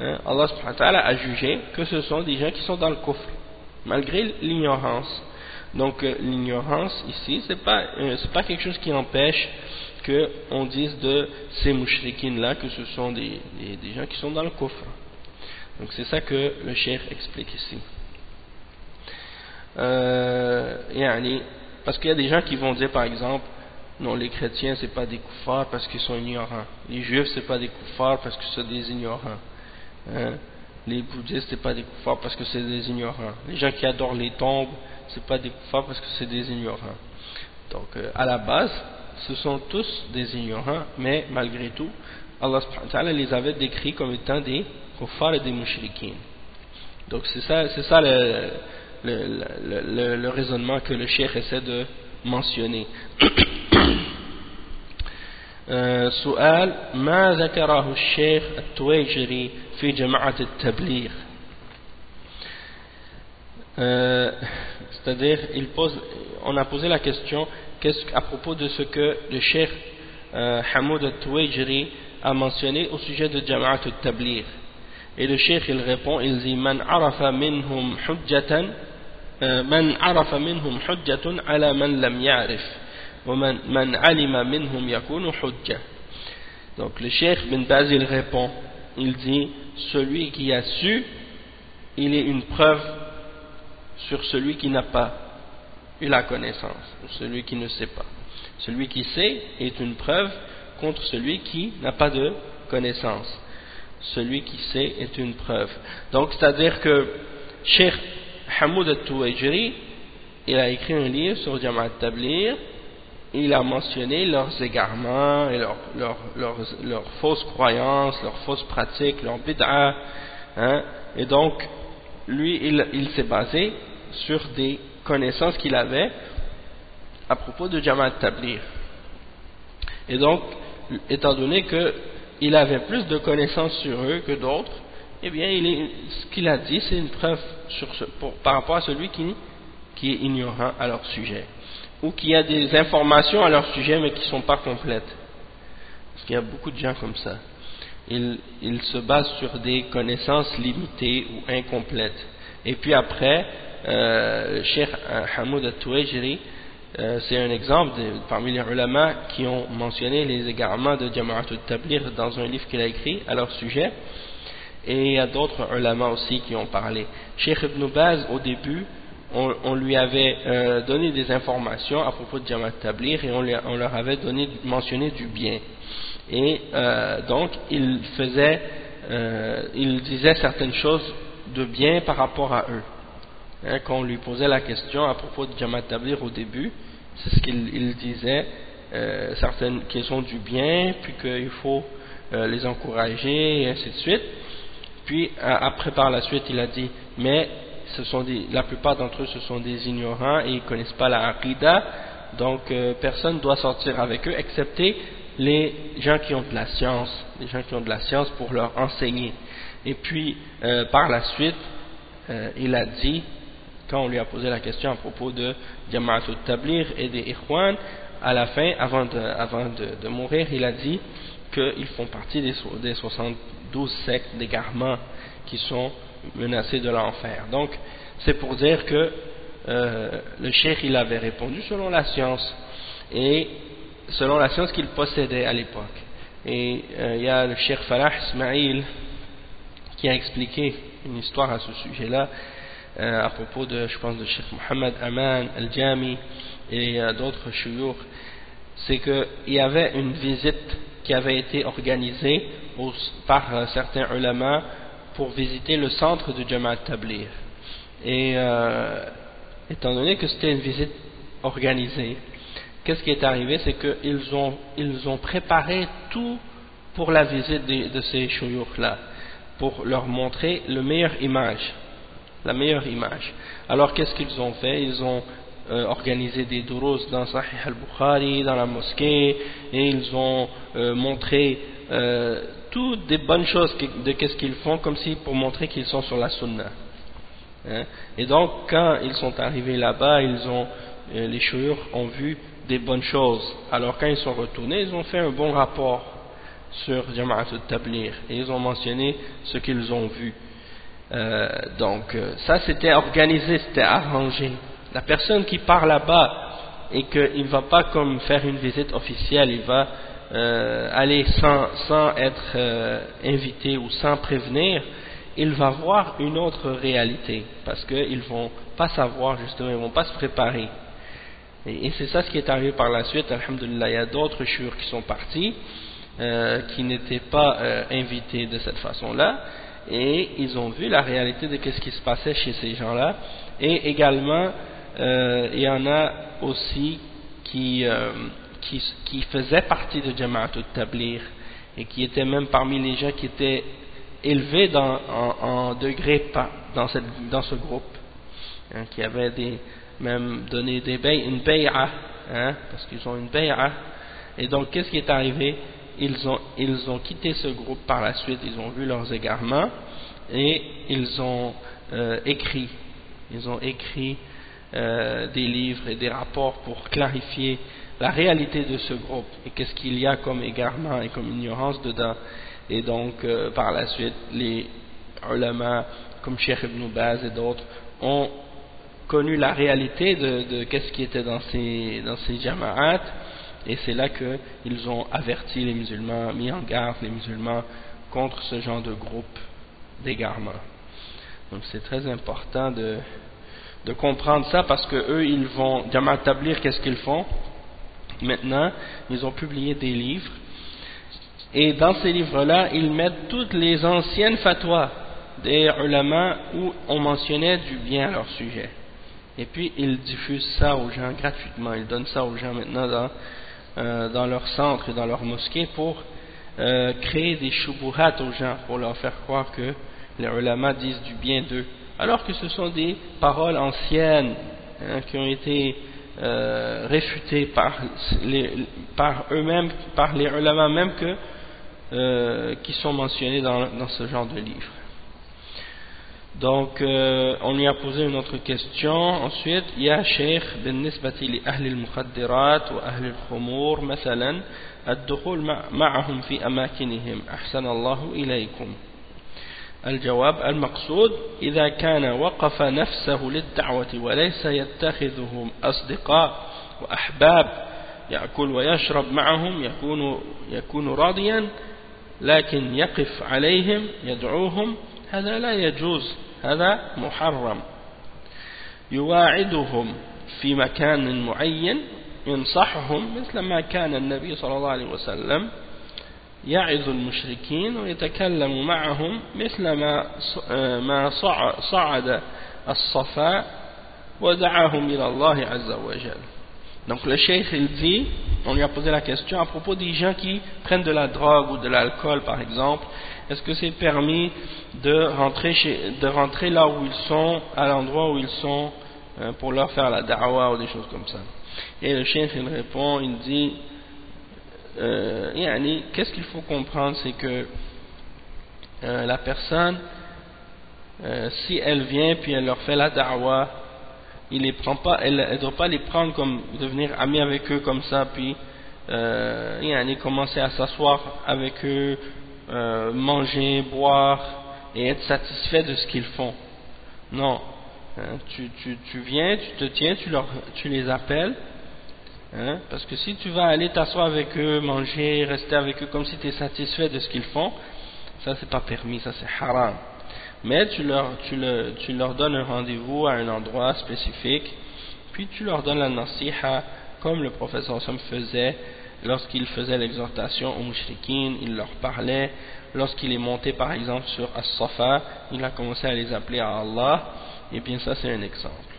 hein, Allah a jugé que ce sont des gens qui sont dans le kufr. Malgré l'ignorance. Donc euh, l'ignorance ici, ce n'est pas, euh, pas quelque chose qui empêche qu'on dise de ces mouchrikines là que ce sont des, des, gens qui sont dans le coffre. Donc c'est ça que le cheikh explique ici. Euh, parce qu'il y a des gens qui vont dire par exemple non les chrétiens c'est pas des koufars parce qu'ils sont ignorants les juifs c'est pas des koufars parce que sont des ignorants hein? les bouddhistes c'est pas des kuffars parce que c'est des ignorants. Les gens qui adorent les tombes c'est pas des kuffars parce que c'est des ignorants. Donc euh, à la base, ce sont tous des ignorants, mais malgré tout, Allah les avait décrits comme étant des kuffars et des mouchriquins. Donc c'est ça, c'est ça le, le, le, raisonnement que le cheikh essaie de mentionner. سؤال ما ذكره الشيخ التويجري في جماعة التبليغ c'est-à-dire on a posé la question à propos de ce que le cheikh euh, Hamoud al-Tuwajri a mentionné au sujet de Jama'at al-Tabligh. Et le cheikh il répond il dit man arafa minhum hujjatan man arafa minhum hujjatun ala man lam ya'rif wa man alima minhum yakunu hujja. Donc le cheikh bin Baz il répond il dit celui qui a su il est une preuve sur celui qui n'a pas eu la connaissance celui qui ne sait pas. Celui qui sait est une preuve contre celui qui n'a pas de connaissance. Celui qui sait est une preuve. Donc c'est à dire que Cheikh Hamoud al-Tuwajri il a écrit un livre sur Jamaat Tablir il a mentionné leurs égarements et leurs, leurs, leurs, fausses croyances, leurs fausses pratiques, leurs bid'a hein, et donc lui il, il s'est basé sur des connaissances qu'il avait à propos de Jamaat Tablir et donc étant donné qu'il avait plus de connaissances sur eux que d'autres eh bien, ce qu'il a dit, c'est une preuve par rapport à celui qui, est ignorant à leur sujet, ou qui a des informations à leur sujet mais qui ne sont pas complètes. Parce qu'il y a beaucoup de gens comme ça. Ils se basent sur des connaissances limitées ou incomplètes. Et puis après, euh, Cheikh Hamoud al-Tuwajiri, euh, c'est un exemple de, parmi les ulama qui ont mentionné les égarements de Jama'at al-Tablir dans un livre qu'il a écrit à leur sujet et il y a d'autres ulama aussi qui ont parlé. Cheikh Ibn Baz, au début, on, lui avait euh, donné des informations à propos de Jamaat Tablir et on, leur avait donné, mentionné du bien. Et euh, donc, il faisait, euh, il disait certaines choses de bien par rapport à eux. Hein, quand on lui posait la question à propos de Jamaat Tablir au début, c'est ce qu'il disait, certaines qui sont du bien, puis qu'il faut les encourager, et ainsi de suite. Puis après par la suite il a dit mais la plupart d'entre eux ce sont des ignorants et ils ne connaissent pas la aqidah donc euh, personne ne doit sortir avec eux excepté les gens qui ont de la science les gens qui ont de la science pour leur enseigner et puis euh, par la suite euh, il a dit quand on lui a posé la question à propos de Jama'at tablir et des Ikhwan à la fin avant de, mourir il a dit qu'ils font partie des, des 60 douze sectes d'égarement qui sont menacés de l'enfer. Donc, c'est pour dire que euh, le cheikh il avait répondu selon la science et selon la science qu'il possédait à l'époque. Et euh, il y a le cheikh Falah Ismail qui a expliqué une histoire à ce sujet-là euh, à propos de, je pense, de cheikh Mohammed Aman al-Jami et d'autres chouyours. C'est qu'il y avait une visite qui avait été organisée par euh, certains ulama pour visiter le centre de Jamaat Tablir. Et euh, étant donné que c'était une visite organisée, qu'est-ce qui est arrivé? C'est qu'ils ont, ils ont préparé tout pour la visite de, ces chouyours-là, pour leur montrer le meilleure image, la meilleure image. Alors qu'est-ce qu'ils ont fait? Ils ont euh, organisé des durus dans Sahih al-Bukhari, dans la mosquée, et ils ont montré toutes des bonnes choses de qu'est-ce qu'ils font comme si pour montrer qu'ils sont sur la sunna hein? et donc quand ils sont arrivés là-bas euh, les chouïrs ont vu des bonnes choses alors quand ils sont retournés ils ont fait un bon rapport sur Jama'at al-Tablir et ils ont mentionné ce qu'ils ont vu euh, donc euh, ça c'était organisé, c'était arrangé. La personne qui part là-bas et qu'il ne va pas comme faire une visite officielle il va euh, aller sans, sans être invité ou sans prévenir, il va voir une autre réalité parce qu'ils ne vont pas savoir justement, ils ne vont pas se préparer. Et, c'est ça ce qui est arrivé par la suite, alhamdulillah, il y a d'autres churs qui sont partis, qui n'étaient pas invités de cette façon-là, et ils ont vu la réalité de ce qui se passait chez ces gens-là. Et également euh, il y en a aussi qui, euh, qui, faisaient partie de Jama'at al-Tablir et qui étaient même parmi les gens qui étaient élevés dans, en, en degré dans, cette, dans ce groupe hein, qui avaient des, même donné des une bay'a hein, parce qu'ils ont une bay'a. Et donc qu'est-ce qui est arrivé? Ils ont, quitté ce groupe par la suite ils ont vu leurs égarements et ils ont euh, écrit. Ils ont écrit euh, des livres et des rapports pour clarifier la réalité de ce groupe et qu'est-ce qu'il y a comme égarement et comme ignorance dedans. Et donc euh, par la suite les ulama comme Cheikh Ibn Baz et d'autres ont connu la réalité de, de qu'est-ce qui était dans ces, dans ces jama'at et c'est là qu'ils ont averti les musulmans, mis en garde les musulmans contre ce genre de groupe d'égarement. Donc c'est très important de, de comprendre ça parce que eux ils vont Jamaat établir qu'est-ce qu'ils font? Maintenant ils ont publié des livres. Et dans ces livres-là ils mettent toutes les anciennes fatwas des ulama où on mentionnait du bien à leur sujet. Et puis ils diffusent ça aux gens gratuitement. Ils donnent ça aux gens maintenant dans, euh, dans leur centre et dans leur mosquée pour euh, créer des shubuhat aux gens pour leur faire croire que les ulama disent du bien d'eux alors que ce sont des paroles anciennes hein, qui ont été euh, réfutées par, eux-mêmes, par les ulama même que, qui sont mentionnés dans, dans, ce genre de livre. Donc, euh, on lui a posé une autre question. Ensuite, a Cheikh بالنسبة لأهل المخدرات وأهل الخمور مثلا الدخول معهم في أماكنهم أحسن الله إليكم الجواب المقصود إذا كان وقف نفسه للدعوة وليس يتخذهم أصدقاء وأحباب يأكل ويشرب معهم يكون, يكون راضيا لكن يقف عليهم يدعوهم هذا لا يجوز هذا محرم. يواعدهم في مكان معين ينصحهم مثل ما كان النبي صلى الله عليه وسلم يعظ المشركين ويتكلم معهم مثل ما ما صعد الصفا ودعاهم إلى الله عز وجل. Donc le cheikh il dit, on lui a posé la question à propos des gens qui prennent de la drogue ou de l'alcool par exemple, est-ce que c'est permis de rentrer, là où ils sont, à l'endroit où ils sont, euh, pour leur faire la da'wa ou des choses comme ça? Et le cheikh il répond, il dit, euh, qu'est-ce qu'il faut comprendre c'est que euh, la personne euh, si elle vient puis elle leur fait la da'wa il les prend pas, elle ne doit pas les prendre comme devenir amie avec eux comme ça puis euh, commencer à s'asseoir avec eux euh, manger, boire et être satisfait de ce qu'ils font non hein, tu, tu, tu viens, tu te tiens, tu, leur, tu les appelles Hein? Parce que si tu vas aller t'asseoir avec eux, manger, rester avec eux comme si tu es satisfait de ce qu'ils font, ça c'est pas permis, ça c'est haram. Mais tu leur, tu, le, tu leur donnes un rendez-vous à un endroit spécifique, puis tu leur donnes la nasiha comme le professeur Sam faisait lorsqu'il faisait l'exhortation aux mouchriquines, il leur parlait, lorsqu'il est monté par exemple sur As-Safa, il a commencé à les appeler à Allah, et bien ça c'est un exemple.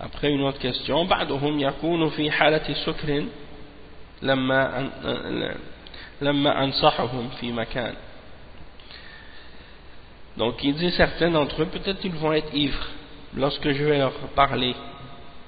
Après une autre question, بعضهم يكون في حالة سكر لما لما أنصحهم في مكان. Donc il dit certains d'entre eux, peut-être ils vont être ivres lorsque je vais leur parler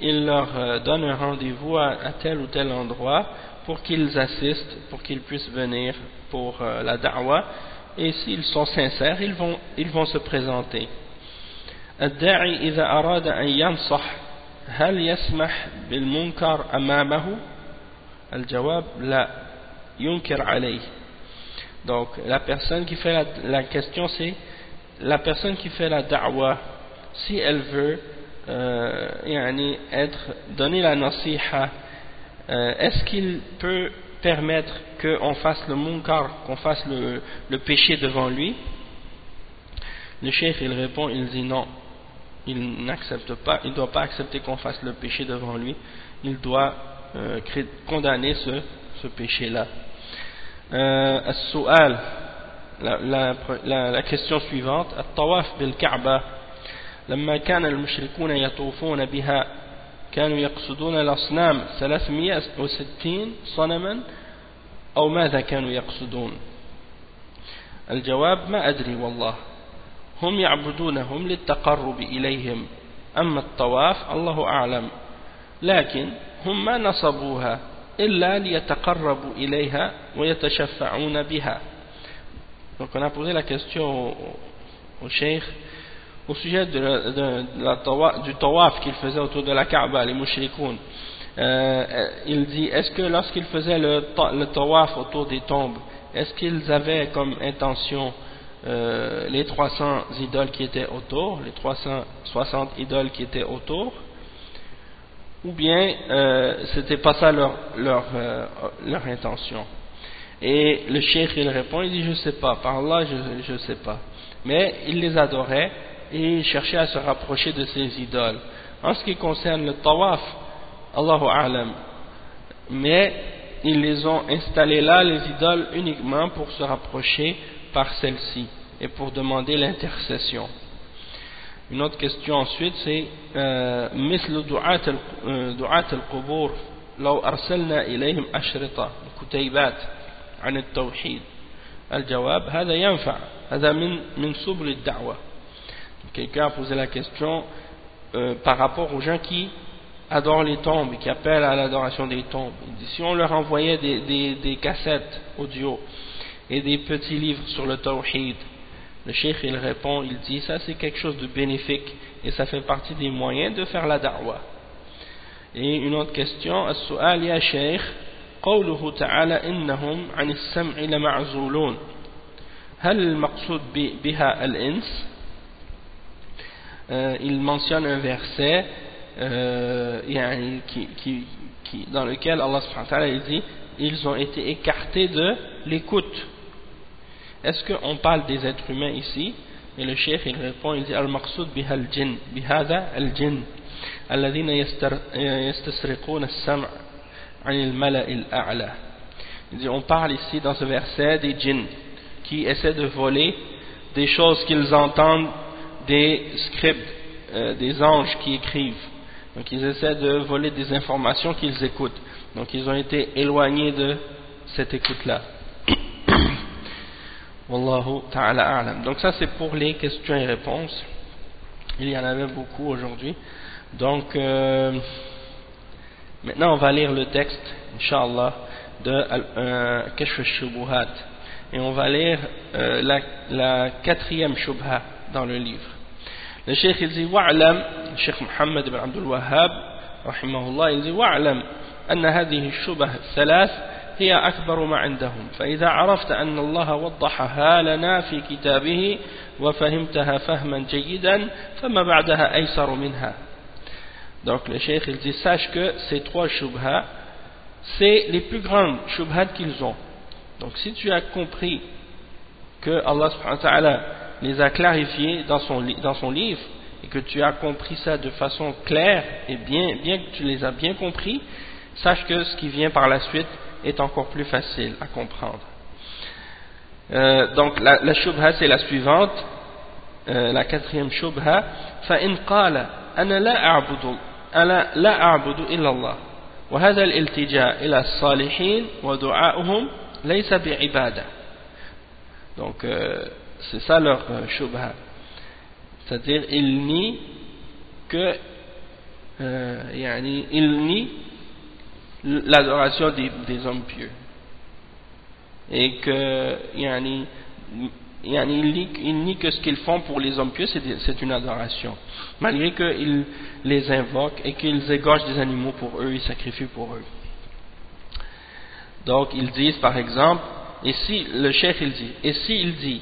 il leur euh, donne un rendez-vous à, à tel ou tel endroit pour qu'ils assistent pour qu'ils puissent venir pour euh, la da'wa et s'ils sont sincères ils vont, ils vont se présenter الداعي إذا أراد أن ينصح هل يسمح بالمنكر أمامه الجواب لا ينكر عليه donc la personne qui fait la, la question c'est la personne qui fait la da'wah, si elle veut euh, être, donner la nasiha, euh, est-ce qu'il peut permettre qu'on fasse le munkar, qu'on fasse le, péché devant lui? Le cheikh il répond, il dit non, il n'accepte pas, il ne doit pas accepter qu'on fasse le péché devant lui, il doit euh, condamner ce, péché-là. Euh, la, question suivante, « At-tawaf bil-Ka'ba » لما كان المشركون يطوفون بها كانوا يقصدون الأصنام 360 صنما أو ماذا كانوا يقصدون؟ الجواب ما أدري والله. هم يعبدونهم للتقرب إليهم أما الطواف الله أعلم. لكن هم ما نصبوها إلا ليتقربوا إليها ويتشفعون بها. Donc on a posé la question au, au cheikh au sujet du tawaf qu'il faisait autour de la Kaaba, les mouchrikoun. Euh, il dit, est-ce que lorsqu'ils faisaient le, le tawaf autour des tombes, est-ce qu'ils avaient comme intention euh, les 300 idoles qui étaient autour, les 360 idoles qui étaient autour, ou bien euh, c'était pas ça leur, euh, intention? Et le cheikh répond, il dit je sais pas, par Allah je ne sais pas. Mais il les adorait et il cherchait à se rapprocher de ces idoles. En ce qui concerne le tawaf, Allahu A'lam, mais ils les ont installés là, les idoles, uniquement pour se rapprocher par celle-ci et pour demander l'intercession. Une autre question ensuite c'est مثل دعاة القبور لو أرسلنا إليهم أشرطة كتيبات عن التوحيد الجواب هذا ينفع هذا من من سبل الدعوة quelqu'un a posé la question euh, par rapport aux gens qui adorent les tombes et qui appellent à l'adoration des tombes il dit si on leur envoyait des, des, des cassettes audio et des petits livres sur le tawhid le cheikh il répond il dit ça c'est quelque chose de bénéfique et ça fait partie des moyens de faire la da'wah et une autre question السؤال يا شيخ قوله تعالى إنهم عن السمع لمعزولون هل المقصود بها الإنس euh, il mentionne un verset euh, qui, dans lequel Allah subhanahu wa dit ils ont été écartés de l'écoute. Est-ce qu'on parle des êtres humains ici? Et le chef il répond, il dit Al-Maqsud bihal jinn, bihada al-jinn, alladhina yastasriquna as-sam' anil mala'il a'la. Il dit on parle ici dans ce verset des djinns qui essaient de voler des choses qu'ils entendent des scripts, euh, des anges qui écrivent. Donc ils essaient de voler des informations qu'ils écoutent. Donc ils ont été éloignés de cette écoute-là. Wallahu ta'ala a'lam. Donc ça c'est pour les questions et réponses. Il y en avait beaucoup aujourd'hui. Donc euh, Maintenant, on va lire le texte, Inch'Allah, de euh. Et on va lire euh, la, la quatrième Shubha dans le livre. Le Cheikh il dit Wa'lam, Cheikh Muhammad ibn Abdul Wahhab, rahimahullah, il dit Wa'lam أن هذه الشبه الثلاث هي أكبر ما عندهم فإذا عرفت أن الله وضحها لنا في كتابه وفهمتها فهما جيدا فما بعدها أيسر منها Donc le cheikh il dit sache que ces trois shubha c'est les plus grandes shubhat qu'ils ont. Donc si tu as compris que Allah subhanahu wa ta'ala les a clarifiés dans son, dans son livre et que tu as compris ça de façon claire et bien, bien que tu les as bien compris, sache que ce qui vient par la suite est encore plus facile à comprendre. Euh, donc la, la shubha c'est la suivante, euh, la quatrième shubha, فَإِنْ قَالَ أَنَا لَا أَعْبُدُ أنا لا أعبد إلا الله وهذا الالتجاء إلى الصالحين ودعاؤهم ليس بعبادة donc euh, c'est ça leur euh, shubha c'est-à-dire ils nient que euh, yani, ils nient l'adoration des, hommes pieux et que yani, il nie, que ce qu'ils font pour les hommes pieux, c'est une adoration. Malgré qu'ils les invoquent et qu'ils égorgent des animaux pour eux, ils sacrifient pour eux. Donc ils disent par exemple, et si le chef il dit, et s'il dit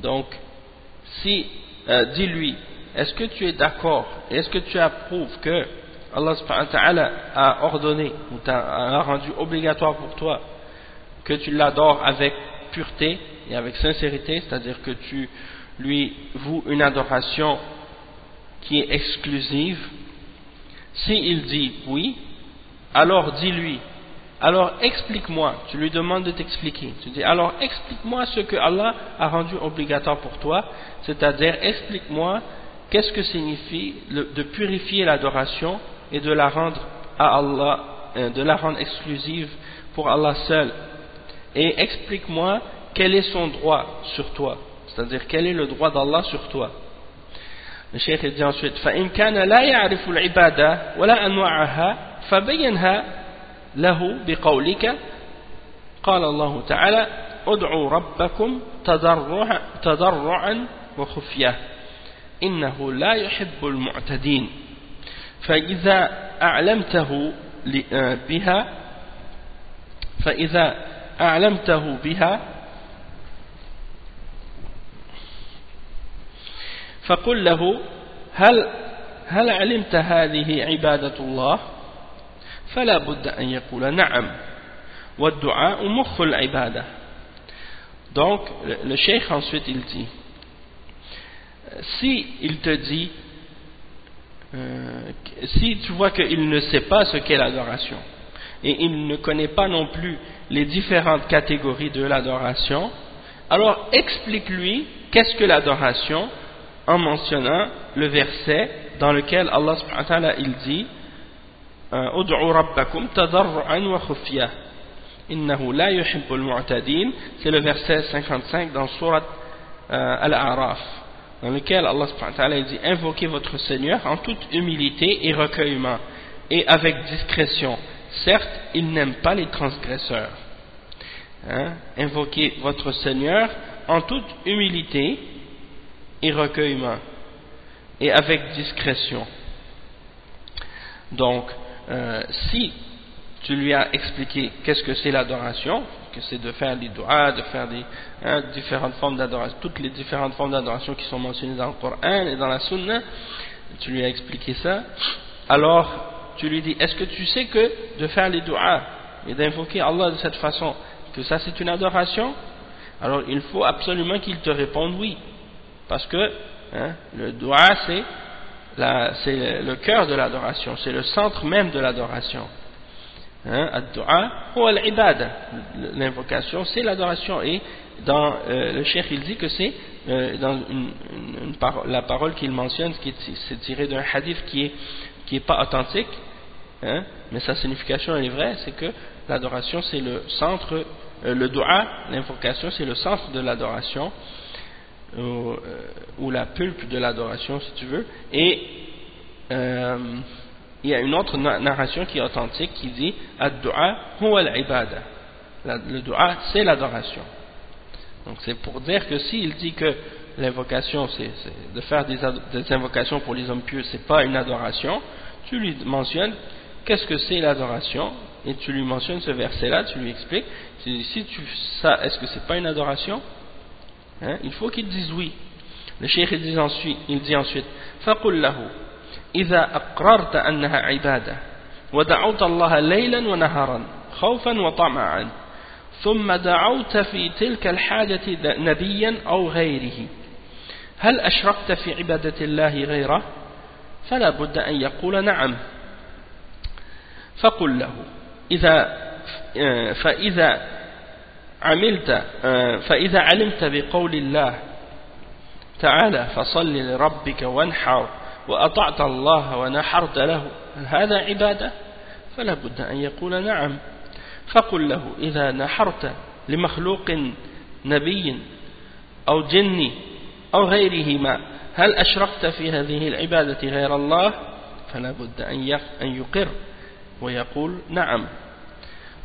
donc si euh, dis-lui est-ce que tu es d'accord est-ce que tu approuves que Allah a ordonné ou a rendu obligatoire pour toi que tu l'adores avec pureté et avec sincérité c'est-à-dire que tu lui voues une adoration qui est exclusive s'il dit oui alors dis-lui alors explique-moi, tu lui demandes de t'expliquer. Tu dis, alors explique-moi ce que Allah a rendu obligatoire pour toi, c'est-à-dire explique-moi qu'est-ce que signifie de purifier l'adoration et de la rendre à Allah, euh, de la rendre exclusive pour Allah seul. Et explique-moi quel est son droit sur toi, c'est-à-dire quel est le droit d'Allah sur toi. Le cheikh dit ensuite, فإن كان لا يعرف العبادة ولا أنواعها فبينها له بقولك قال الله تعالى ادعوا ربكم تضرعا, تضرعا وخفية إنه لا يحب المعتدين. فإذا أعلمته بها فإذا أعلمته بها فقل له هل هل علمت هذه عبادة الله؟ فلا بد أن يقول نعم والدعاء مخ العبادة donc le cheikh ensuite il dit si il te dit euh, si tu vois qu'il ne sait pas ce qu'est l'adoration et il ne connaît pas non plus les différentes catégories de l'adoration alors explique-lui qu'est-ce que l'adoration en mentionnant le verset dans lequel Allah subhanahu wa ta'ala il dit ادعوا ربكم تضرعا وخفية إنه لا يحب المعتدين c'est le verset 55 dans surat euh, Al-A'raf dans lequel Allah subhanahu wa ta'ala dit invoquez votre Seigneur en toute humilité et recueillement et avec discrétion certes il n'aime pas les transgresseurs hein? invoquez votre Seigneur en toute humilité et recueillement et avec discrétion donc euh, si tu lui as expliqué qu'est-ce que c'est l'adoration, que c'est de faire des doigts, de faire des hein, différentes formes d'adoration, toutes les différentes formes d'adoration qui sont mentionnées dans le Coran et dans la Sunna, tu lui as expliqué ça, alors tu lui dis, est-ce que tu sais que de faire les doigts et d'invoquer Allah de cette façon, que ça c'est une adoration? Alors il faut absolument qu'il te réponde oui, parce que hein, le doigt c'est c'est le cœur de l'adoration, c'est le centre même de l'adoration. Hein, l'invocation c'est l'adoration. Et dans euh, le cheikh il dit que c'est euh, dans la parole qu'il mentionne qui c'est tiré d'un hadith qui est qui est pas authentique hein, mais sa signification elle est vraie c'est que l'adoration c'est le centre euh, le dua l'invocation c'est le centre de l'adoration ou, euh, ou, la pulpe de l'adoration si tu veux. Et euh, il y a une autre narration qui est authentique qui dit Ad-du'a huwa al-ibada le dua c'est l'adoration. Donc c'est pour dire que s'il dit que l'invocation c'est de faire des, invocations pour les hommes pieux c'est pas une adoration tu lui mentionnes qu'est-ce que c'est l'adoration et tu lui mentionnes ce verset là tu lui expliques si tu ça est-ce que c'est pas une adoration? Hein, il faut qu'il dise oui. Le cheikh il dit ensuite il dit ensuite فقل له إذا أقررت أنها عبادة ودعوت الله ليلا ونهارا خوفا وطمعا ثم دعوت في تلك الحاجة نبيا أو غيره هل أشركت في عبادة الله غيره فلا بد أن يقول نعم فقل له إذا فإذا عملت فإذا علمت بقول الله تعالى فصل لربك وانحر وأطعت الله ونحرت له هذا عبادة؟ فلا بد أن يقول نعم. فقل له إذا نحرت لمخلوق نبي أو جن أو غيرهما هل أشركت في هذه العبادة غير الله؟ فلا بد أن يقر ويقول نعم.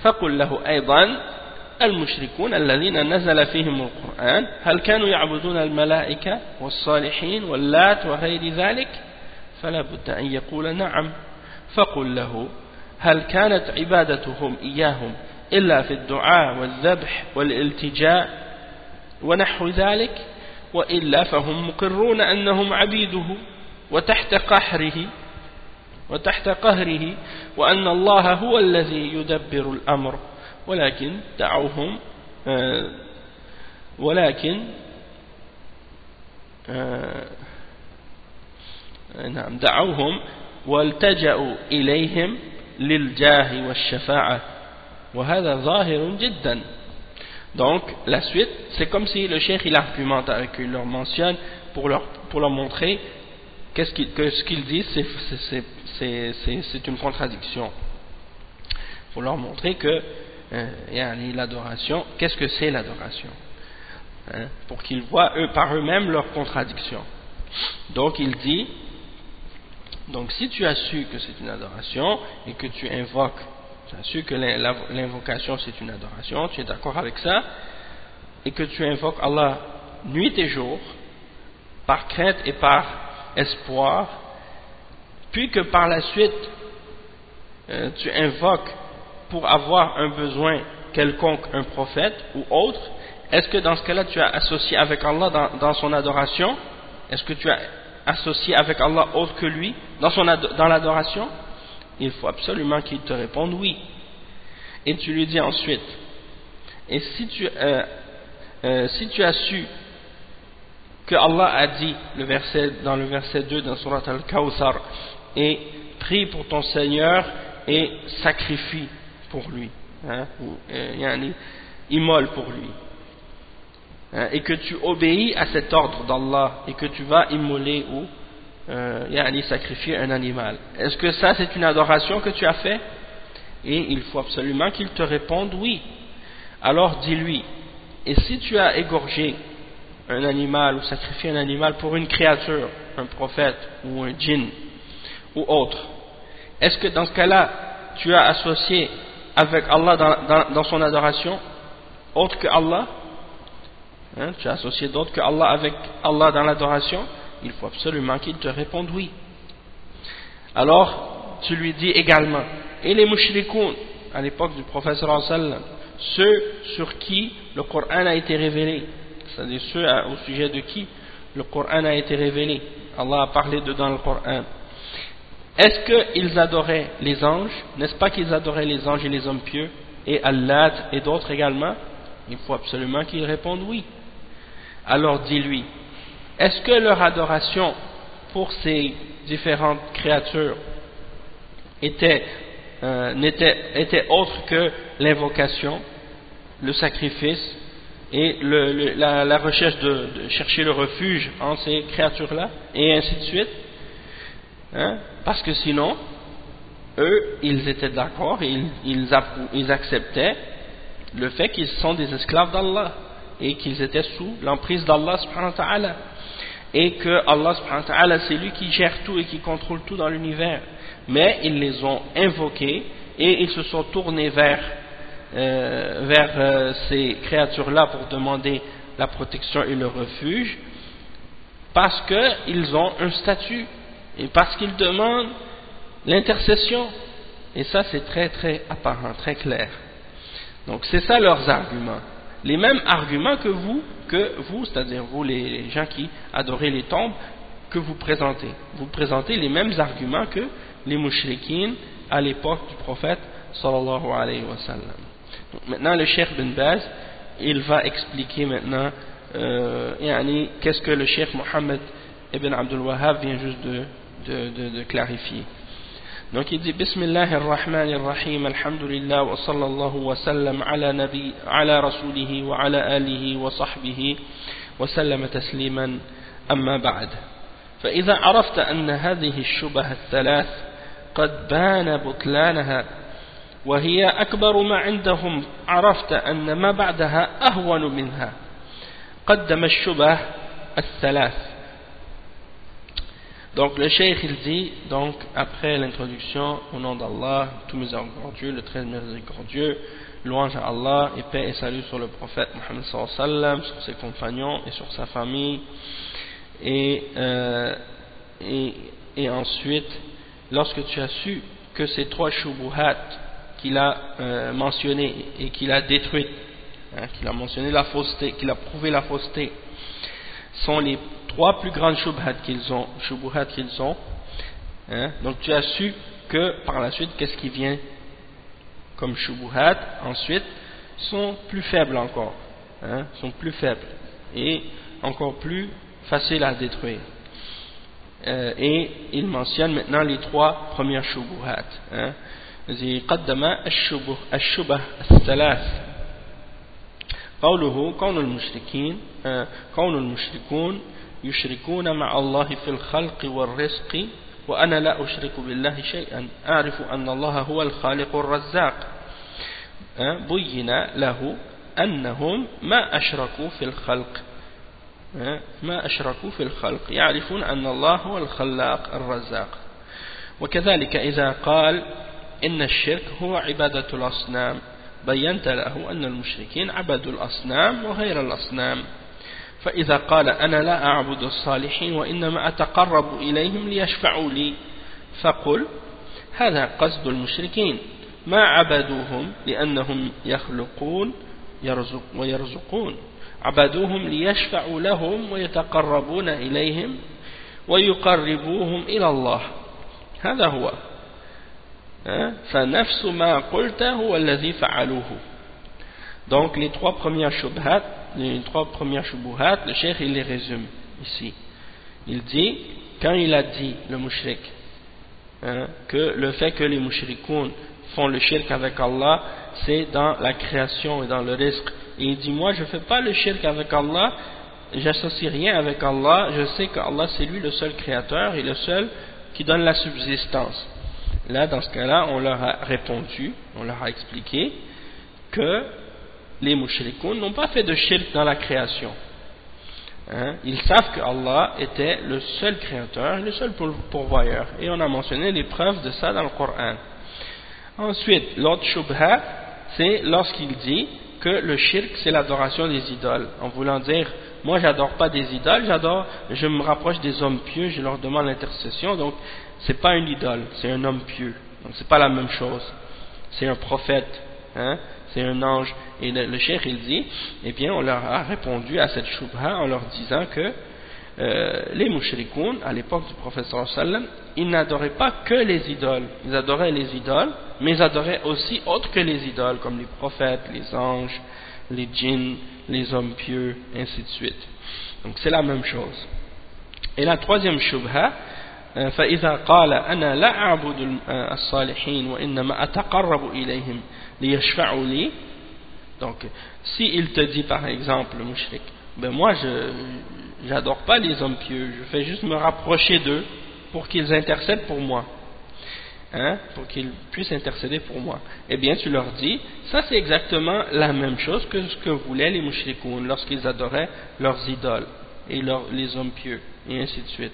فقل له أيضا المشركون الذين نزل فيهم القرآن هل كانوا يعبدون الملائكة والصالحين واللات وغير ذلك؟ فلا بد أن يقول نعم. فقل له هل كانت عبادتهم إياهم إلا في الدعاء والذبح والالتجاء ونحو ذلك؟ وإلا فهم مقرون أنهم عبيده وتحت قهره وتحت قهره وأن الله هو الذي يدبر الأمر. ولكن دعوهم آه، ولكن آه، نعم دعوهم والتجأوا إليهم للجاه والشفاعة وهذا ظاهر جدا Donc, la suite, c'est comme si le cheikh il argumente avec eux, il leur mentionne pour leur, pour leur montrer qu'est-ce qu que ce qu'ils disent, c'est une contradiction. Pour leur montrer que euh, l'adoration, qu'est-ce que c'est l'adoration hein, Pour qu'ils voient eux, par eux-mêmes leur contradiction. Donc, il dit donc si tu as su que c'est une adoration et que tu invoques tu as su que l'invocation c'est une adoration, tu es d'accord avec ça, et que tu invoques Allah nuit et jour, par crainte et par espoir, puis que par la suite euh, tu invoques pour avoir un besoin quelconque un prophète ou autre, est-ce que dans ce cas-là tu as associé avec Allah dans, son adoration? Est-ce que tu as associé avec Allah autre que lui dans, dans l'adoration? Il faut absolument qu'il te réponde oui. Et tu lui dis ensuite, et si tu, euh, euh, si tu as su que Allah a dit le verset, dans le verset 2 dans Surat Al-Kawthar, et prie pour ton Seigneur et sacrifie pour lui, hein, euh, immole pour lui, hein, et que tu obéis à cet ordre d'Allah et que tu vas immoler ou euh, sacrifier un animal. Est-ce que ça c'est une adoration que tu as fait? Et il faut absolument qu'il te réponde oui. Alors dis-lui, et si tu as égorgé un animal ou sacrifié un animal pour une créature, un prophète ou un djinn ou autre, est-ce que dans ce cas-là tu as associé avec Allah dans, dans, son adoration autre que Allah hein, Tu as associé d'autre que Allah avec Allah dans l'adoration il faut absolument qu'il te réponde oui. Alors, tu lui dis également, et les mouchrikoun, à l'époque du professeur ceux sur qui le Coran a été révélé, c'est-à-dire ceux au sujet de qui le Coran a été révélé, Allah a parlé dedans le Coran. Est-ce qu'ils adoraient les anges? N'est-ce pas qu'ils adoraient les anges et les hommes pieux? Et Allah et d'autres également? Il faut absolument qu'ils répondent oui. Alors dis-lui, est-ce que leur adoration pour ces différentes créatures était, euh, était autre que l'invocation, le sacrifice et le, la, recherche de, chercher le refuge en ces créatures-là, et ainsi de suite? Hein? Parce que sinon, eux, ils étaient d'accord, ils, ils, acceptaient le fait qu'ils sont des esclaves d'Allah et qu'ils étaient sous l'emprise d'Allah subhanahu wa ta'ala. Et que Allah subhanahu wa ta'ala c'est lui qui gère tout et qui contrôle tout dans l'univers. Mais ils les ont invoqués et ils se sont tournés vers, euh, euh, ces créatures là pour demander la protection et le refuge parce qu'ils ont un statut et parce qu'ils demandent l'intercession et ça c'est très très apparent, très clair donc c'est ça leurs arguments les mêmes arguments que vous, que vous, c'est-à-dire vous les gens qui adorez les tombes, que vous présentez. Vous présentez les mêmes arguments que les mouchriquines à l'époque du prophète sallallahu alayhi wa sallam. maintenant le cheikh bin Baz, il va expliquer maintenant euh, qu'est-ce que le cheikh Mohammed ibn Abdul Wahhab vient juste de, de, de, de clarifier. Donc il dit Bismillah ar-Rahman ar-Rahim, Alhamdulillah wa sallallahu wa sallam ala, nabi, ala rasulihi wa ala alihi wa sahbihi wa sallam tasliman amma ba'd. فإذا عرفت أن هذه الشبه الثلاث قد بان بطلانها وهي أكبر ما عندهم عرفت أن ما بعدها أهون منها قدم الشبه الثلاث Donc le cheikh il dit, donc après l'introduction, au nom d'Allah, tout miséricordieux, le très miséricordieux, louange à Allah et paix et salut sur le prophète Mohammed sallam, sur ses compagnons et sur sa famille. Et, euh, et, et, ensuite, lorsque tu as su que ces trois shubuhat qu'il a euh, mentionné et qu'il a détruites, hein, qu'il a mentionné la fausseté, qu'il a prouvé la fausseté, sont les trois plus grandes shubhat qu'ils ont, qu'ils ont. Hein. Donc tu as su que par la suite, qu'est-ce qui vient comme shubuhat ensuite sont plus faibles encore, hein, sont plus faibles et encore plus faciles à détruire. Euh, et il mentionne maintenant les trois premières shubuhat. Hein. قدم الشبه الشبه الثلاث قوله كون المشركين كون المشركون يشركون مع الله في الخلق والرزق وأنا لا أشرك بالله شيئا. أعرف أن الله هو الخالق الرزاق. بين له أنهم ما أشركوا في الخلق. ما أشركوا في الخلق. يعرفون أن الله هو الخلاق الرزاق. وكذلك إذا قال إن الشرك هو عبادة الأصنام بينت له أن المشركين عبدوا الأصنام وغير الأصنام. فإذا قال أنا لا أعبد الصالحين وإنما أتقرب إليهم ليشفعوا لي. فقل هذا قصد المشركين. ما عبدوهم لأنهم يخلقون يرزق ويرزقون. عبدوهم ليشفعوا لهم ويتقربون إليهم ويقربوهم إلى الله. هذا هو. فنفس ما قلت هو الذي فعلوه. Donc les trois premières shubhat, les trois premières shubuhat, le cheikh il les résume ici. Il dit, quand il a dit le mushrik, hein, que le fait que les mushrikoun font le shirk avec Allah, c'est dans la création et dans le risque. Et il dit, moi je ne fais pas le shirk avec Allah, j'associe rien avec Allah, je sais qu'Allah c'est lui le seul créateur et le seul qui donne la subsistance. Là, dans ce cas-là, on leur a répondu, on leur a expliqué que les mouchrikoun n'ont pas fait de shirk dans la création. Hein? Ils savent que Allah était le seul créateur, le seul pourvoyeur. Et on a mentionné les preuves de ça dans le Coran. Ensuite, l'autre shubha, c'est lorsqu'il dit que le shirk, c'est l'adoration des idoles. En voulant dire, moi j'adore pas des idoles, j'adore, je me rapproche des hommes pieux, je leur demande l'intercession, donc c'est pas une idole, c'est un homme pieux. Donc c'est pas la même chose. C'est un prophète, hein, c'est un ange. Et le, cheikh il dit, eh bien on leur a répondu à cette shubha en leur disant que euh, les mushrikoun, à l'époque du prophète sallam, ils n'adoraient pas que les idoles. Ils adoraient les idoles, mais ils adoraient aussi autres que les idoles, comme les prophètes, les anges, les djinns, les hommes pieux, ainsi de suite. Donc c'est la même chose. Et la troisième shubha, فإذا قال أنا لا أعبد الصالحين وإنما أتقرب إليهم ليشفعوا لي donc si il te dit par exemple le mushrik ben moi je j'adore pas les hommes pieux je fais juste me rapprocher d'eux pour qu'ils intercèdent pour moi hein, pour qu'ils puissent intercéder pour moi. Eh bien tu leur dis ça c'est exactement la même chose que ce que voulaient les mushrikoun lorsqu'ils adoraient leurs idoles et les hommes pieux et ainsi de suite.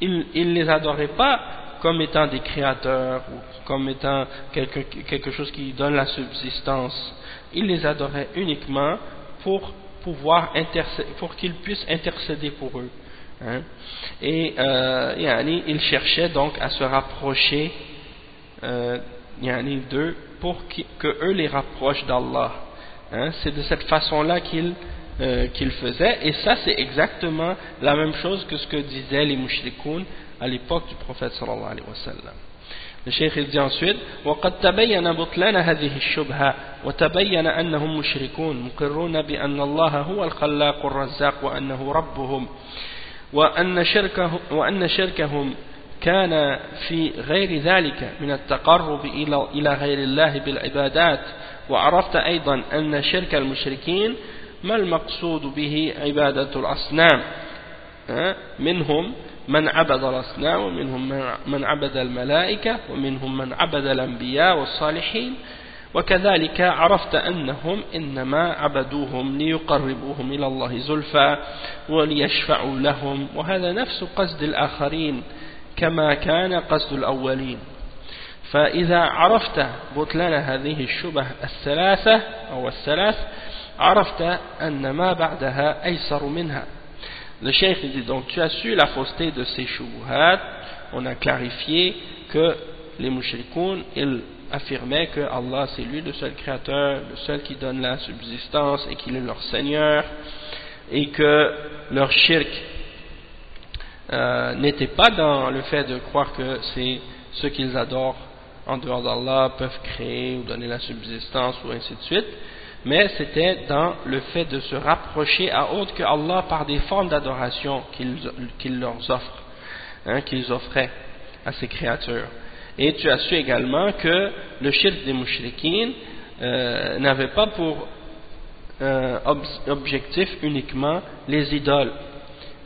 Ils ne les adoraient pas comme étant des créateurs ou comme étant quelque, quelque chose qui donne la subsistance. Ils les adoraient uniquement pour pouvoir pour qu'ils puissent intercéder pour eux. Hein. Et euh, ils cherchaient donc à se rapprocher euh, d'eux pour que eux les rapprochent d'Allah. Hein. C'est de cette façon-là qu'ils euh, qu'il faisait et ça c'est exactement la même chose que ce que disaient les mouchrikoun à l'époque du prophète sallallahu alayhi wa sallam. Le cheikh il dit ensuite وقد تبين بطلان هذه الشبهة وتبين أنهم مشركون مقرون بأن الله هو الخلاق الرزاق وأنه ربهم وأن, شركه وأن شركهم كان في غير ذلك من التقرب إلى غير الله بالعبادات وعرفت أيضا أن شرك المشركين ما المقصود به عبادة الأصنام منهم من عبد الأصنام ومنهم من عبد الملائكة ومنهم من عبد الأنبياء والصالحين. وكذلك عرفت أنهم إنما عبدوهم ليقربوهم إلى الله زلفى وليشفعوا لهم. وهذا نفس قصد الآخرين كما كان قصد الأولين. فإذا عرفت بطلان هذه الشبه الثلاثة أو الثلاث عرفت أن ما بعدها أيسر منها. Le cheikh dit donc tu as su la fausseté de ces shubuhat. On a clarifié que les mushrikoun ils affirmaient que Allah c'est lui le seul créateur, le seul qui donne la subsistance et qu'il est leur Seigneur et que leur shirk euh, n'était pas dans le fait de croire que c'est ce qu'ils adorent en dehors d'Allah peuvent créer ou donner la subsistance ou ainsi de suite mais c'était dans le fait de se rapprocher à autre que Allah par des formes d'adoration qu'il leur hein, qu'ils offraient à ces créatures et tu as su également que le shirk des mouchriquines euh, n'avait pas pour euh, objectif uniquement les idoles.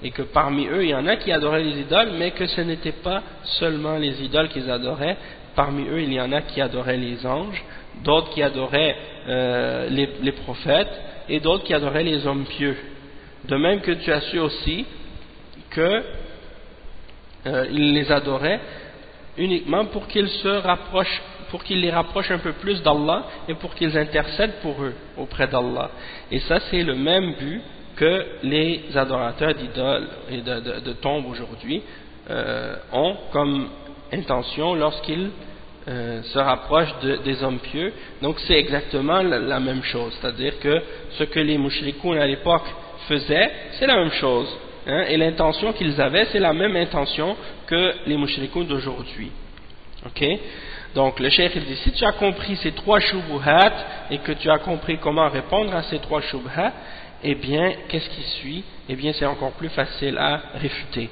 Et que parmi eux, il y en a qui adoraient les idoles, mais que ce n'était pas seulement les idoles qu'ils adoraient. Parmi eux, il y en a qui adoraient les anges, d'autres qui adoraient euh, les, prophètes, et d'autres qui adoraient les hommes pieux. De même que tu as su aussi qu'ils les adoraient uniquement pour qu'ils se rapprochent, pour qu'ils les rapprochent un peu plus d'Allah et pour qu'ils intercèdent pour eux auprès d'Allah. Et ça, c'est le même but que les adorateurs d'idoles et de, tombes aujourd'hui euh, ont comme intention lorsqu'ils euh, se rapprochent des hommes pieux. Donc c'est exactement la, même chose, c'est-à-dire que ce que les mouchrikoun à l'époque faisaient, c'est la même chose. Hein, et l'intention qu'ils avaient, c'est la même intention que les mouchrikoun d'aujourd'hui. Ok? Donc le cheikh dit, si tu as compris ces trois shubuhat et que tu as compris comment répondre à ces trois shubuhat, eh bien, qu'est-ce qui suit? Eh bien, c'est encore plus facile à réfuter.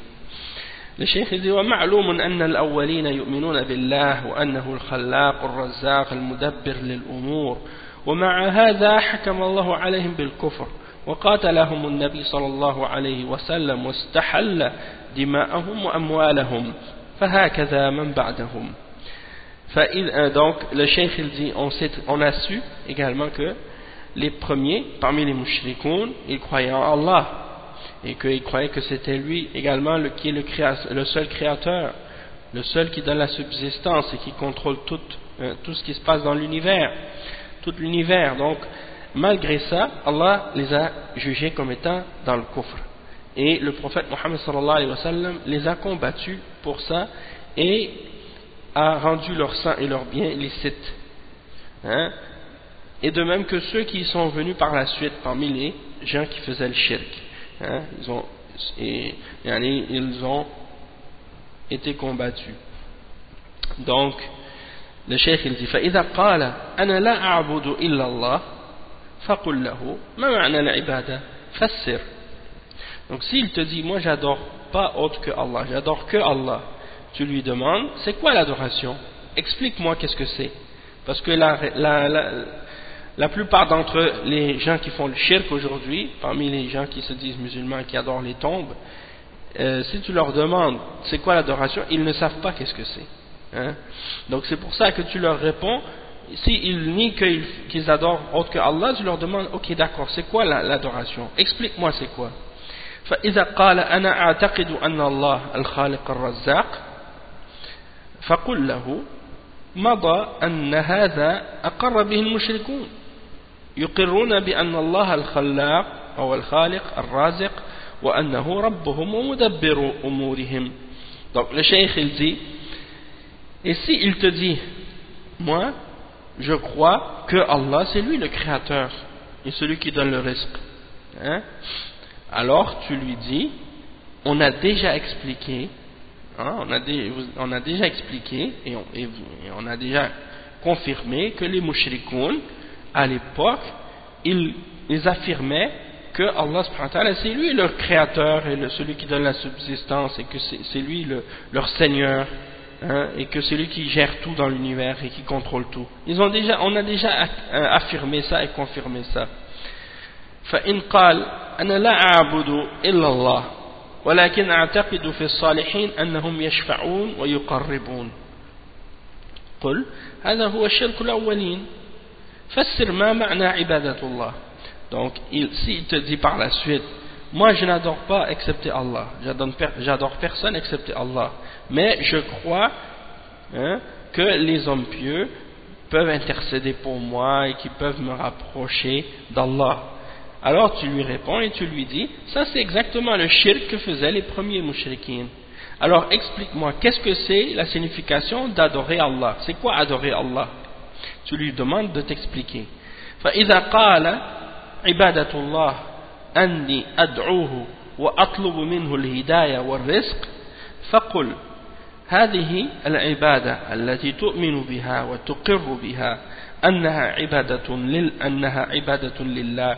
Cheikh dit, ومعلوم أن الأولين يؤمنون بالله وأنه الخلاق الرزاق المدبر للأمور ومع هذا حكم الله عليهم بالكفر وقاتلهم النبي صلى الله عليه وسلم واستحل دماءهم وأموالهم فهكذا من بعدهم. donc le cheikh il dit on, sait, on a su également que les premiers parmi les mouchrikoun ils croyaient en Allah. Et qu'ils croyaient que c'était lui également le, qui est le, seul créateur le seul qui donne la subsistance et qui contrôle tout, euh, tout ce qui se passe dans l'univers tout l'univers donc malgré ça, Allah les a jugés comme étant dans le coffre. Et le prophète Mohammed sallallahu alayhi wa sallam les a combattus pour ça et a rendu leur sang et leurs biens licites. Hein? Et de même que ceux qui sont venus par la suite parmi les gens qui faisaient le shirk. Hein? Ils, ont, et, ils ont été combattus. Donc, le cheikh il dit فإذا قال أنا لا أعبد إلا الله فقل له ما معنى العبادة فسر donc s'il te dit moi j'adore pas autre que Allah j'adore que Allah tu lui demandes c'est quoi l'adoration explique-moi qu'est-ce que c'est parce que la, la, la, la plupart d'entre les gens qui font le shirk aujourd'hui parmi les gens qui se disent musulmans qui adorent les tombes euh, si tu leur demandes c'est quoi l'adoration ils ne savent pas qu'est-ce que c'est hein? donc c'est pour ça que tu leur réponds s'ils nient qu'ils adorent autre que Allah, je leur demande, ok d'accord, c'est quoi l'adoration Explique-moi c'est quoi فإذا قال أنا أعتقد أن الله الخالق الرزاق فقل له مضى أن هذا أقر به المشركون يقرون بأن الله الخلاق أو الخالق الرازق وأنه ربهم ومدبر أمورهم donc le cheikh il dit et si il te dit moi je crois que Allah c'est lui le créateur et celui qui donne le risque. Hein? Alors tu lui dis, on a déjà expliqué, hein, on, a on, a déjà expliqué et on, et on, a déjà confirmé que les mouchrikoun, à l'époque, ils, ils, affirmaient que Allah c'est lui le créateur et le, celui qui donne la subsistance et que c'est lui le, leur Seigneur hein, et que c'est lui qui gère tout dans l'univers et qui contrôle tout. Ils ont déjà, on a déjà euh, affirmé ça et confirmé ça. فإن قال أنا لا أعبد إلا الله ولكن أعتقد في الصالحين أنهم يشفعون ويقربون قل هذا هو الشرك الأولين Fassir ma ma'na ibadatullah. Donc, s'il te dit par la suite, moi je n'adore pas excepté Allah, j'adore personne excepté Allah, mais je crois hein, que les hommes pieux peuvent intercéder pour moi et qui peuvent me rapprocher d'Allah. Alors tu lui réponds et tu lui dis, ça c'est exactement le shirk que faisaient les premiers mushrikines. Alors explique-moi, qu'est-ce que c'est la signification d'adorer Allah? C'est quoi adorer Allah? Tu lui demandes de t'expliquer. فإذا قال عبادة الله أني أدعوه وأطلب منه الهداية والرزق فقل هذه العبادة التي تؤمن بها وتقر بها أنها عبادة لل أنها عبادة لله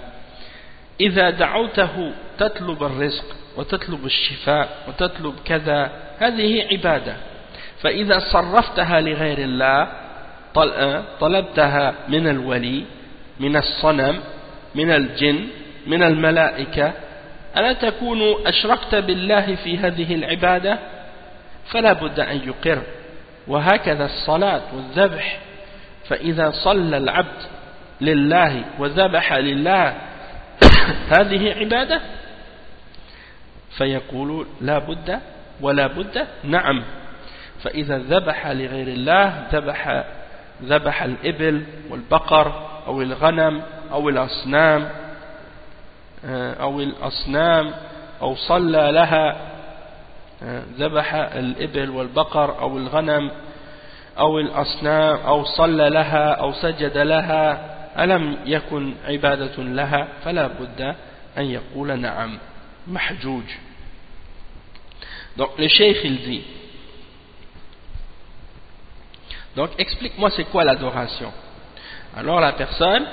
إذا دعوته تطلب الرزق وتطلب الشفاء وتطلب كذا هذه عبادة فإذا صرفتها لغير الله طلبتها من الولي من الصنم من الجن من الملائكة ألا تكون أشركت بالله في هذه العبادة؟ فلا بد أن يقر. وهكذا الصلاة والذبح. فإذا صلى العبد لله وذبح لله هذه عبادة فيقول لا بد ولا بد نعم. فإذا ذبح لغير الله ذبح ذبح الإبل والبقر أو الغنم أو الأصنام أو الأصنام أو صلى لها ذبح الإبل والبقر أو الغنم أو الأصنام أو صلى لها أو سجد لها ألم يكن عبادة لها؟ فلا بد أن يقول نعم محجوج. Donc le cheikh il dit Donc explique-moi c'est quoi l'adoration. Alors la personne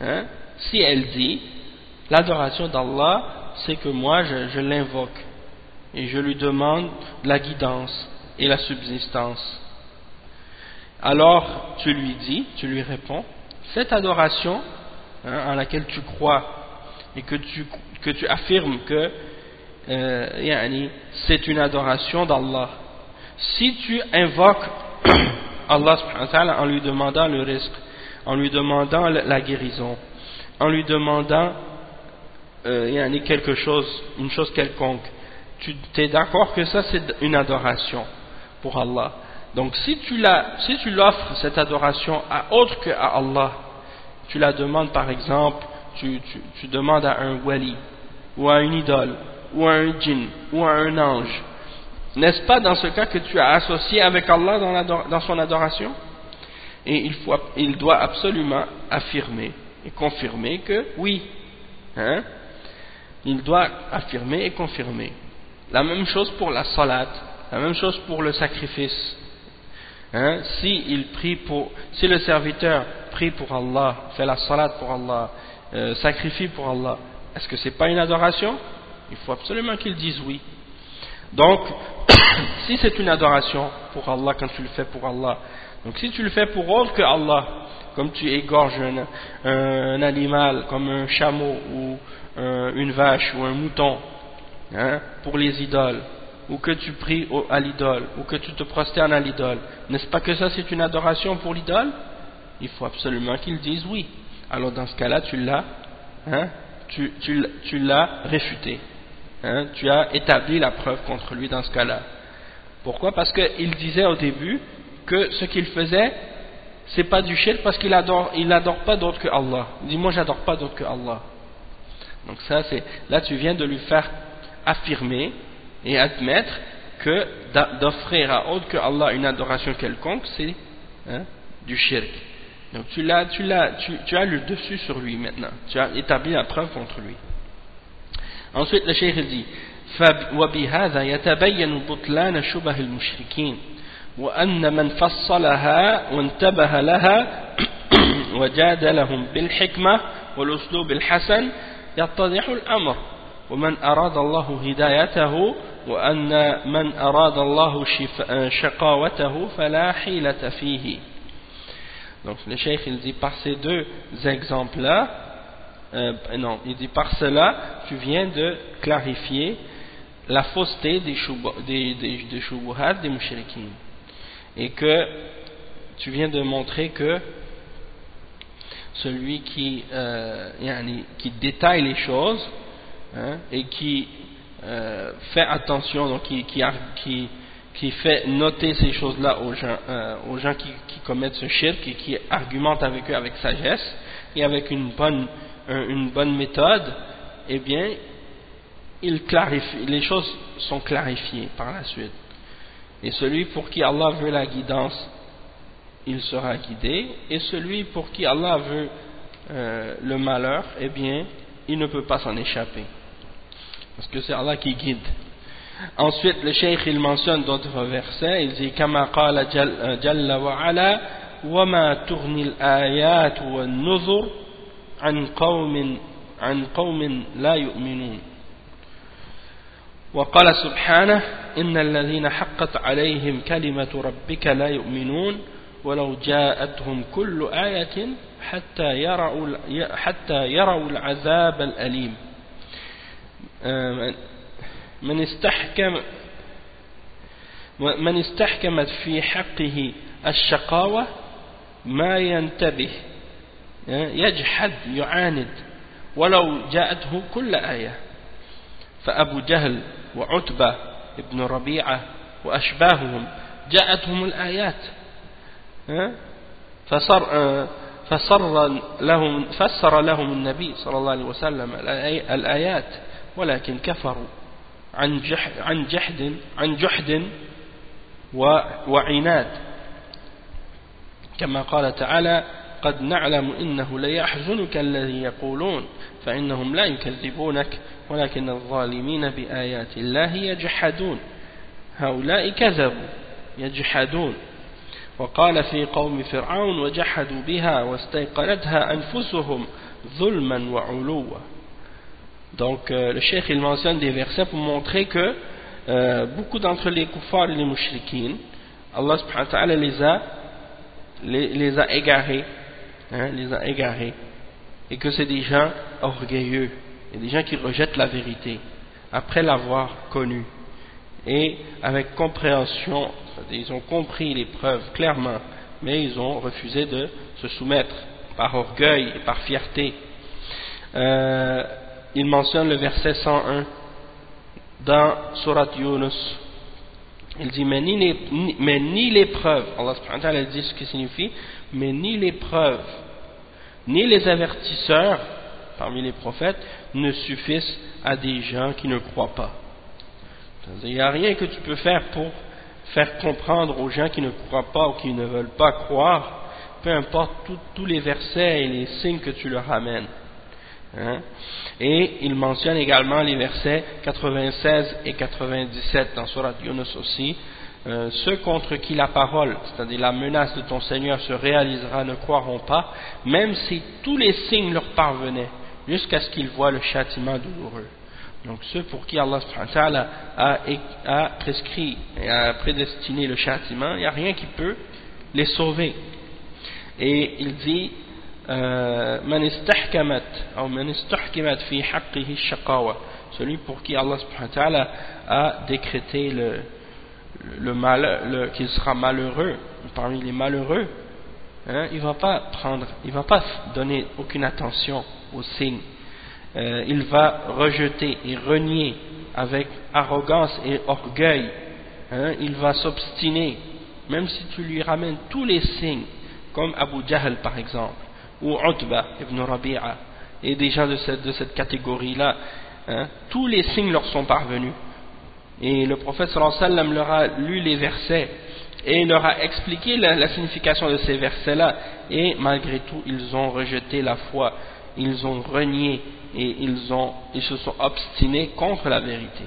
hein, si elle dit l'adoration d'Allah c'est que moi je, l'invoque et je lui demande la guidance et la subsistance. Alors tu lui dis, tu lui réponds cette adoration hein, en laquelle tu crois et que tu, que tu affirmes que euh, c'est une adoration d'Allah. Si tu invoques Allah en lui demandant le risque en lui demandant la guérison en lui demandant euh, quelque chose une chose quelconque. Tu es d'accord que ça c'est une adoration pour Allah. Donc si tu si l'offres cette adoration à autre que Allah, tu la demandes par exemple, tu, tu, demandes à un wali, ou à une idole, ou à un djinn, ou à un ange, n'est-ce pas dans ce cas que tu as associé avec Allah dans, son adoration? Et il doit absolument affirmer et confirmer que oui, hein, il doit affirmer et confirmer. La même chose pour la salat, la même chose pour le sacrifice. Hein, si, il prie pour, si le serviteur prie pour Allah, fait la salat pour Allah, euh, sacrifie pour Allah, est-ce que ce n'est pas une adoration? Il faut absolument qu'il dise oui. Donc, si c'est une adoration pour Allah quand tu le fais pour Allah, donc si tu le fais pour autre que Allah, comme tu égorges un, animal comme un chameau ou une vache ou un mouton hein, pour les idoles, ou que tu pries à l'idole, ou que tu te prosternes à l'idole, n'est-ce pas que ça c'est une adoration pour l'idole? Il faut absolument qu'ils disent oui. Alors dans ce cas-là, tu l'as hein, tu, tu l'as réfuté. Hein, tu as établi la preuve contre lui dans ce cas-là. Pourquoi? Parce qu'il disait au début que ce qu'il faisait, c'est pas du shirk parce qu'il adore, il n'adore pas d'autre que Allah. Il dit moi j'adore pas d'autre que Allah. Donc ça c'est, là tu viens de lui faire affirmer et admettre que d'offrir à autre que Allah une adoration quelconque, c'est hein, du shirk. Donc tu, as, tu, tu, tu as le dessus sur lui maintenant. Tu as établi la preuve contre lui. Ensuite, le cheikh dit وبهذا يتبين بطلان شبه المشركين وأن من فصلها وانتبه لها وجادلهم بالحكمة والأسلوب الحسن يتضح الأمر ومن أراد الله هدايته وأن من أراد الله شقاوته فلا حيلة فيه Donc le cheikh il dit par ces deux exemples-là, euh, non, il dit par cela, tu viens de clarifier la fausseté des, des, des, des. Et que tu viens de montrer que celui qui, euh, détaille les choses hein, et qui euh, fait attention, donc qui, fait noter ces choses-là aux gens, aux gens qui, qui, commettent ce shirk et qui argumentent avec eux avec sagesse et avec une bonne, une bonne méthode, eh bien, il clarifie, les choses sont clarifiées par la suite. Et celui pour qui Allah veut la guidance, il sera guidé, et celui pour qui Allah veut euh, le malheur, eh bien, il ne peut pas s'en échapper. Parce que c'est Allah qui guide. Ensuite, le cheikh il mentionne d'autres versets, il dit كما قال جل, جل وعلا وما تغني الآيات والنذر عن قوم عن قوم لا يؤمنون. وقال سبحانه إن الذين حقت عليهم كلمة ربك لا يؤمنون ولو جاءتهم كل آية حتى يروا حتى يروا العذاب الأليم. من استحكم من استحكمت في حقه الشقاوة ما ينتبه يجحد يعاند ولو جاءته كل آية. فأبو جهل وعتبة ابن ربيعة وأشباههم جاءتهم الآيات. فصر فسر لهم فسر لهم النبي صلى الله عليه وسلم الآيات ولكن كفروا عن جحد عن جحد عن جحد وعناد. كما قال تعالى قد نعلم إنه ليحزنك الذي يقولون فإنهم لا يكذبونك ولكن الظالمين بآيات الله يجحدون هؤلاء كذبوا يجحدون وقال في قوم فرعون وجحدوا بها واستيقنتها أنفسهم ظلما وعلوا Donc euh, le cheikh il mentionne des versets pour montrer que euh, beaucoup d'entre les kuffars et les mouchriquins, Allah subhanahu wa ta'ala les a, les, les a égarés, hein, les a égarés, et que c'est des gens orgueilleux, et des gens qui rejettent la vérité après l'avoir connue, et avec compréhension, ils ont compris les preuves clairement, mais ils ont refusé de se soumettre par orgueil et par fierté. Euh, il mentionne le verset 101 dans Surat Yunus. Il dit, mais ni les, mais ni les preuves, Allah subhanahu dit ce qui signifie, mais ni les preuves, ni les avertisseurs parmi les prophètes ne suffisent à des gens qui ne croient pas. Il n'y a rien que tu peux faire pour faire comprendre aux gens qui ne croient pas ou qui ne veulent pas croire, peu importe tous les versets et les signes que tu leur amènes. Hein. Et il mentionne également les versets 96 et 97 dans Surat Yunus aussi. Euh, ceux contre qui la parole, c'est-à-dire la menace de ton Seigneur se réalisera ne croiront pas, même si tous les signes leur parvenaient, jusqu'à ce qu'ils voient le châtiment douloureux. Donc ceux pour qui Allah a, a prescrit et a prédestiné le châtiment, il n'y a rien qui peut les sauver. Et il dit euh, celui pour qui Allah a décrété le, le mal, qu'il sera malheureux parmi les malheureux hein, il va pas prendre il va pas donner aucune attention aux signes euh, il va rejeter et renier avec arrogance et orgueil hein, il va s'obstiner même si tu lui ramènes tous les signes comme Abu Jahl par exemple ou Utba ibn Rabi'a et des gens de cette, de cette catégorie-là, hein, tous les signes leur sont parvenus. Et le prophète sallallahu alayhi wa sallam leur a lu les versets et leur a expliqué la, signification de ces versets-là. Et malgré tout, ils ont rejeté la foi, ils ont renié et ils, ont, ils se sont obstinés contre la vérité.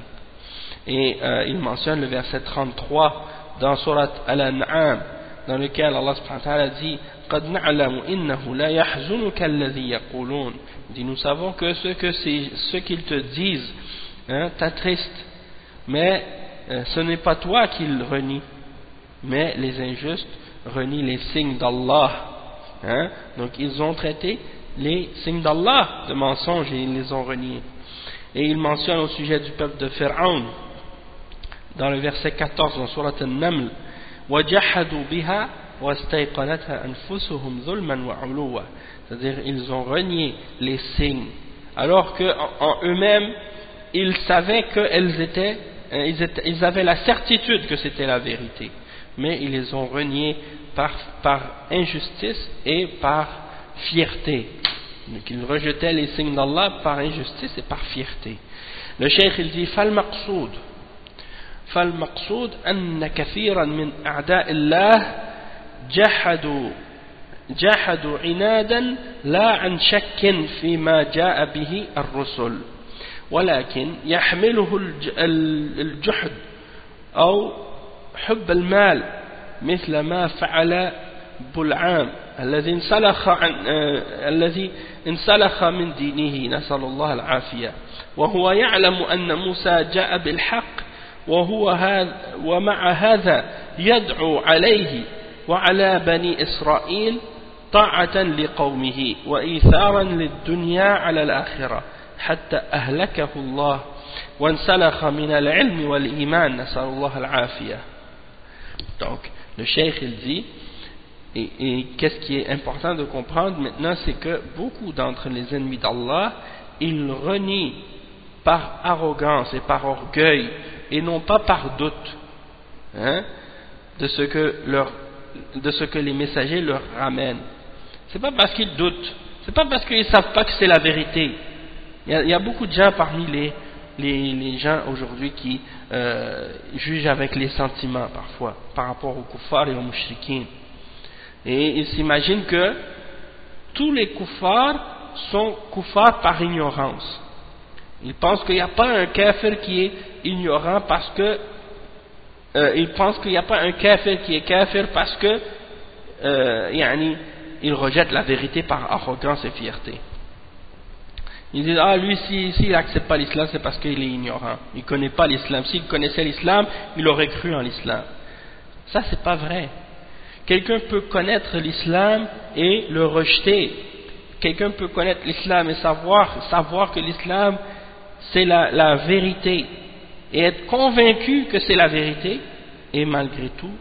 Et euh, il mentionne le verset 33 dans Surat Al-An'am, dans lequel Allah subhanahu wa ta'ala dit قد نعلم إنه لا يحزنك الذي يقولون dit nous savons que ce que ce qu'ils te disent hein, t'attriste mais euh, ce n'est pas toi qu'ils renient mais les injustes renient les signes d'Allah hein, donc ils ont traité les signes d'Allah de mensonges et ils les ont reniés et il mentionne au sujet du peuple de Pharaon dans le verset 14 dans Surat Al-Naml وَجَحَدُوا بِهَا c'est-à-dire ils ont renié les signes alors qu'en en, eux-mêmes ils savaient qu'ils étaient, euh, ils, étaient, ils avaient la certitude que c'était la vérité mais ils les ont reniés par, par injustice et par fierté donc ils rejetaient les signes d'Allah par injustice et par fierté le cheikh il dit فالمقصود فالمقصود أن كثيرا من أعداء الله جحدوا جحدوا عنادا لا عن شك فيما جاء به الرسل ولكن يحمله الجحد أو حب المال مثل ما فعل بلعام الذي انسلخ عن آه الذي انسلخ من دينه. نسأل الله العافية. وهو يعلم أن موسى جاء بالحق وهو هذا ومع هذا يدعو عليه وعلى بني إسرائيل طاعة لقومه وإيثارا للدنيا على الآخرة. حتى أهلكه الله وانسلخ من العلم والإيمان نسأل الله العافية Donc, le cheikh il dit, et, et qu'est-ce qui est important de comprendre maintenant, c'est que beaucoup d'entre les ennemis d'Allah, ils renient par arrogance et par orgueil, et non pas par doute, hein, de, ce que leur, de ce que les messagers leur ramènent. C'est pas parce qu'ils doutent, c'est pas parce qu'ils savent pas que c'est la vérité. il y, a, beaucoup de gens parmi les, gens aujourd'hui qui euh, jugent avec les sentiments parfois par rapport aux kuffars et aux mouchriquins. Et ils s'imaginent que tous les kuffars sont kuffars par ignorance. Ils pensent qu'il n'y a pas un kafir qui est ignorant parce que euh, ils pensent qu'il n'y a pas un kafir qui est kafir parce que euh, il rejette la vérité par arrogance et fierté. Ils disent, ah lui, s'il si, n'accepte pas l'islam, c'est parce qu'il est ignorant. Il ne connaît pas l'islam. S'il connaissait l'islam, il aurait cru en l'islam. Ça, c'est pas vrai. Quelqu'un peut connaître l'islam et le rejeter. Quelqu'un peut connaître l'islam et savoir, savoir que l'islam, c'est la, vérité. Et être convaincu que c'est la vérité. Et malgré tout,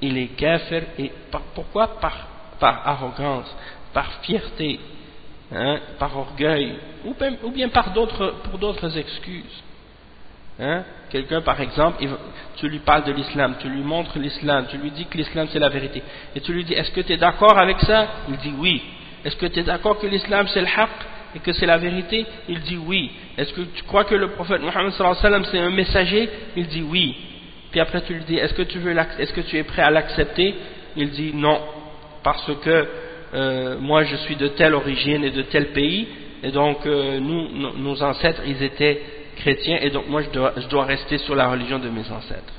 il est kafir. Et pourquoi? Par arrogance, par fierté, hein, par orgueil, ou bien, par pour d'autres excuses. Hein? Quelqu'un, par exemple, tu lui parles de l'islam, tu lui montres l'islam, tu lui dis que l'islam c'est la vérité, et tu lui dis, est-ce que tu es d'accord avec ça? Il dit oui. Est-ce que tu es d'accord que l'islam c'est le haqq et que c'est la vérité? Il dit oui. Est-ce que tu crois que le prophète Mohammed c'est un messager? Il dit oui. Puis après tu lui dis, est-ce que tu veux, est-ce que tu es prêt à l'accepter? Il dit non, parce que euh, moi je suis de telle origine et de tel pays, et donc euh, nous, nos ancêtres, ils étaient chrétiens, et donc moi je dois, rester sur la religion de mes ancêtres.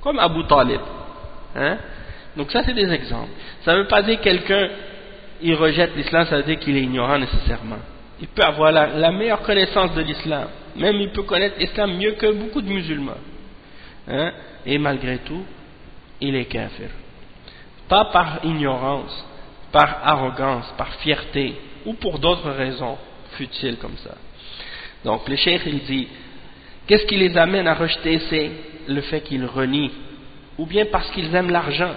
Comme Abu Talib. Hein? Donc ça c'est des exemples. Ça ne veut pas dire que quelqu'un, il rejette l'islam, ça veut dire qu'il est ignorant nécessairement. Il peut avoir la, la meilleure connaissance de l'islam. Même il peut connaître l'islam mieux que beaucoup de musulmans. Hein? Et malgré tout, il est kafir. Pas par ignorance, par arrogance, par fierté, ou pour d'autres raisons futiles comme ça. Donc le cheikh il dit, qu'est-ce qui les amène à rejeter C'est le fait qu'ils renient, ou bien parce qu'ils aiment l'argent.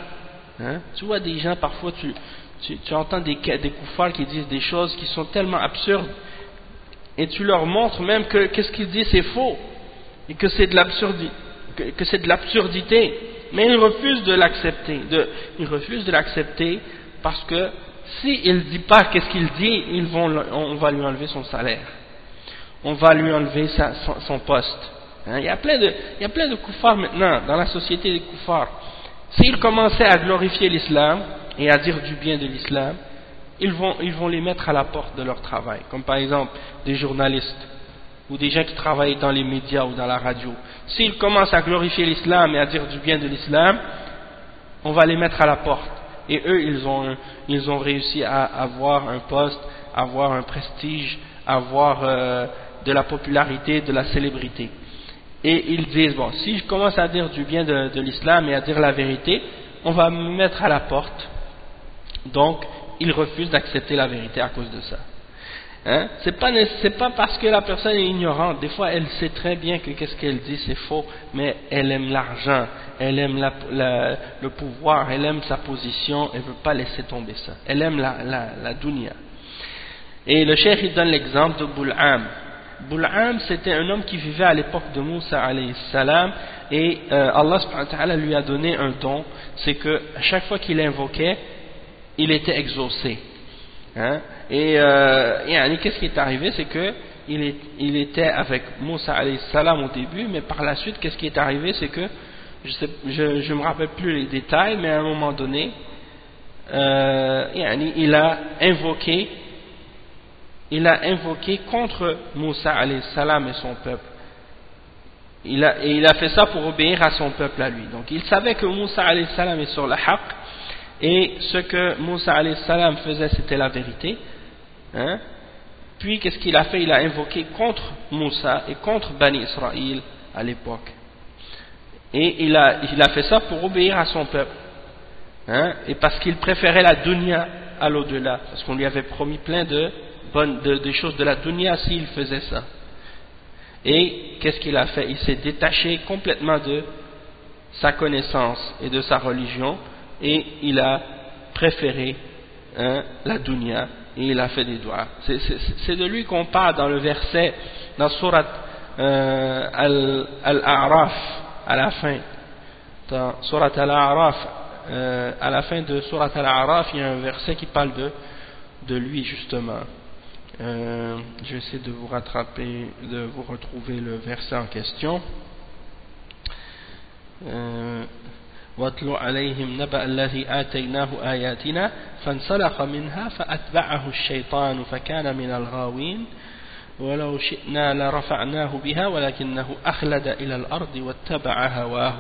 Hein? Tu vois des gens, parfois tu, tu, tu entends des, des koufars qui disent des choses qui sont tellement absurdes, et tu leur montres même que qu'est-ce qu'ils disent c'est faux, et que c'est de l'absurdité, que, que c'est de l'absurdité, mais ils refusent de l'accepter, ils refusent de l'accepter parce que s'il ne dit pas qu'est-ce qu'il dit, on va lui enlever son salaire. On va lui enlever son, poste. Hein, il, y a plein de, il y koufars maintenant, dans la société des koufars. S'ils commençaient à glorifier l'islam et à dire du bien de l'islam, ils vont, ils vont les mettre à la porte de leur travail. Comme par exemple des journalistes ou des gens qui travaillent dans les médias ou dans la radio. S'ils commencent à glorifier l'islam et à dire du bien de l'islam, on va les mettre à la porte et eux ils ont, réussi à avoir un poste, avoir un prestige, avoir euh, de la popularité, de la célébrité. Et ils disent, bon, si je commence à dire du bien de l'islam et à dire la vérité, on va me mettre à la porte. Donc, ils refusent d'accepter la vérité à cause de ça. Hein? C'est pas c'est pas parce que la personne est ignorante. Des fois, elle sait très bien que qu'est-ce qu'elle dit c'est faux, mais elle aime l'argent, elle aime le pouvoir, elle aime sa position, elle veut pas laisser tomber ça. Elle aime la, la, la dunya. Et le cheikh il donne l'exemple de Bul'am. Bul'am c'était un homme qui vivait à l'époque de Moussa alayhi salam et euh, Allah lui a donné un don, c'est que à chaque fois qu'il invoquait, il était exaucé. Hein? Et euh, qu'est-ce qui est arrivé? C'est que il, était avec Moussa salam au début, mais par la suite, qu'est-ce qui est arrivé? C'est que, je ne me rappelle plus les détails, mais à un moment donné, euh, il a invoqué il a invoqué contre Moussa salam et son peuple. Il a, et il a fait ça pour obéir à son peuple à lui. Donc il savait que Moussa salam est sur la haqq, et ce que Moussa salam faisait c'était la vérité. Hein? Puis qu'est-ce qu'il a fait? Il a invoqué contre Moussa et contre Bani Israël à l'époque. Et il a, fait ça pour obéir à son peuple. Hein? Et parce qu'il préférait la dunya à l'au-delà. Parce qu'on lui avait promis plein de, bonnes, de, choses de la dunya s'il faisait ça. Et qu'est-ce qu'il a fait? Il s'est détaché complètement de sa connaissance et de sa religion et il a préféré hein, la dunya il a fait des doigts. C'est de lui qu'on parle dans le verset, dans Surat euh, Al-A'raf, à la fin. Dans Surat Al-A'raf, euh, à la fin de Surat Al-A'raf, il y a un verset qui parle de, de lui justement. Euh, je vais essayer de vous rattraper, de vous retrouver le verset en question. واتل عليهم نبأ الذي آتيناه آياتنا فانسلخ منها فأتبعه الشيطان فكان من الغاوين. ولو شئنا لرفعناه بها ولكنه أخلد إلى الأرض واتبع هواه.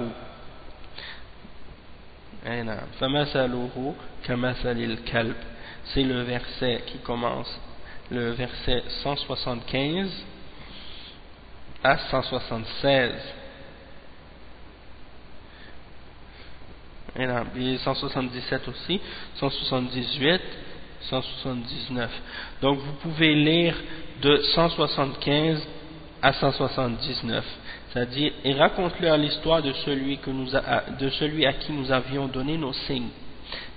أي نعم. فمثله كمثل الكلب. C'est le verset qui commence. Le verset 175 à 176 et 177 aussi, 178, 179. Donc vous pouvez lire de 175 à 179. C'est-à-dire, et raconte-leur l'histoire de celui, que nous de celui à qui nous avions donné nos signes,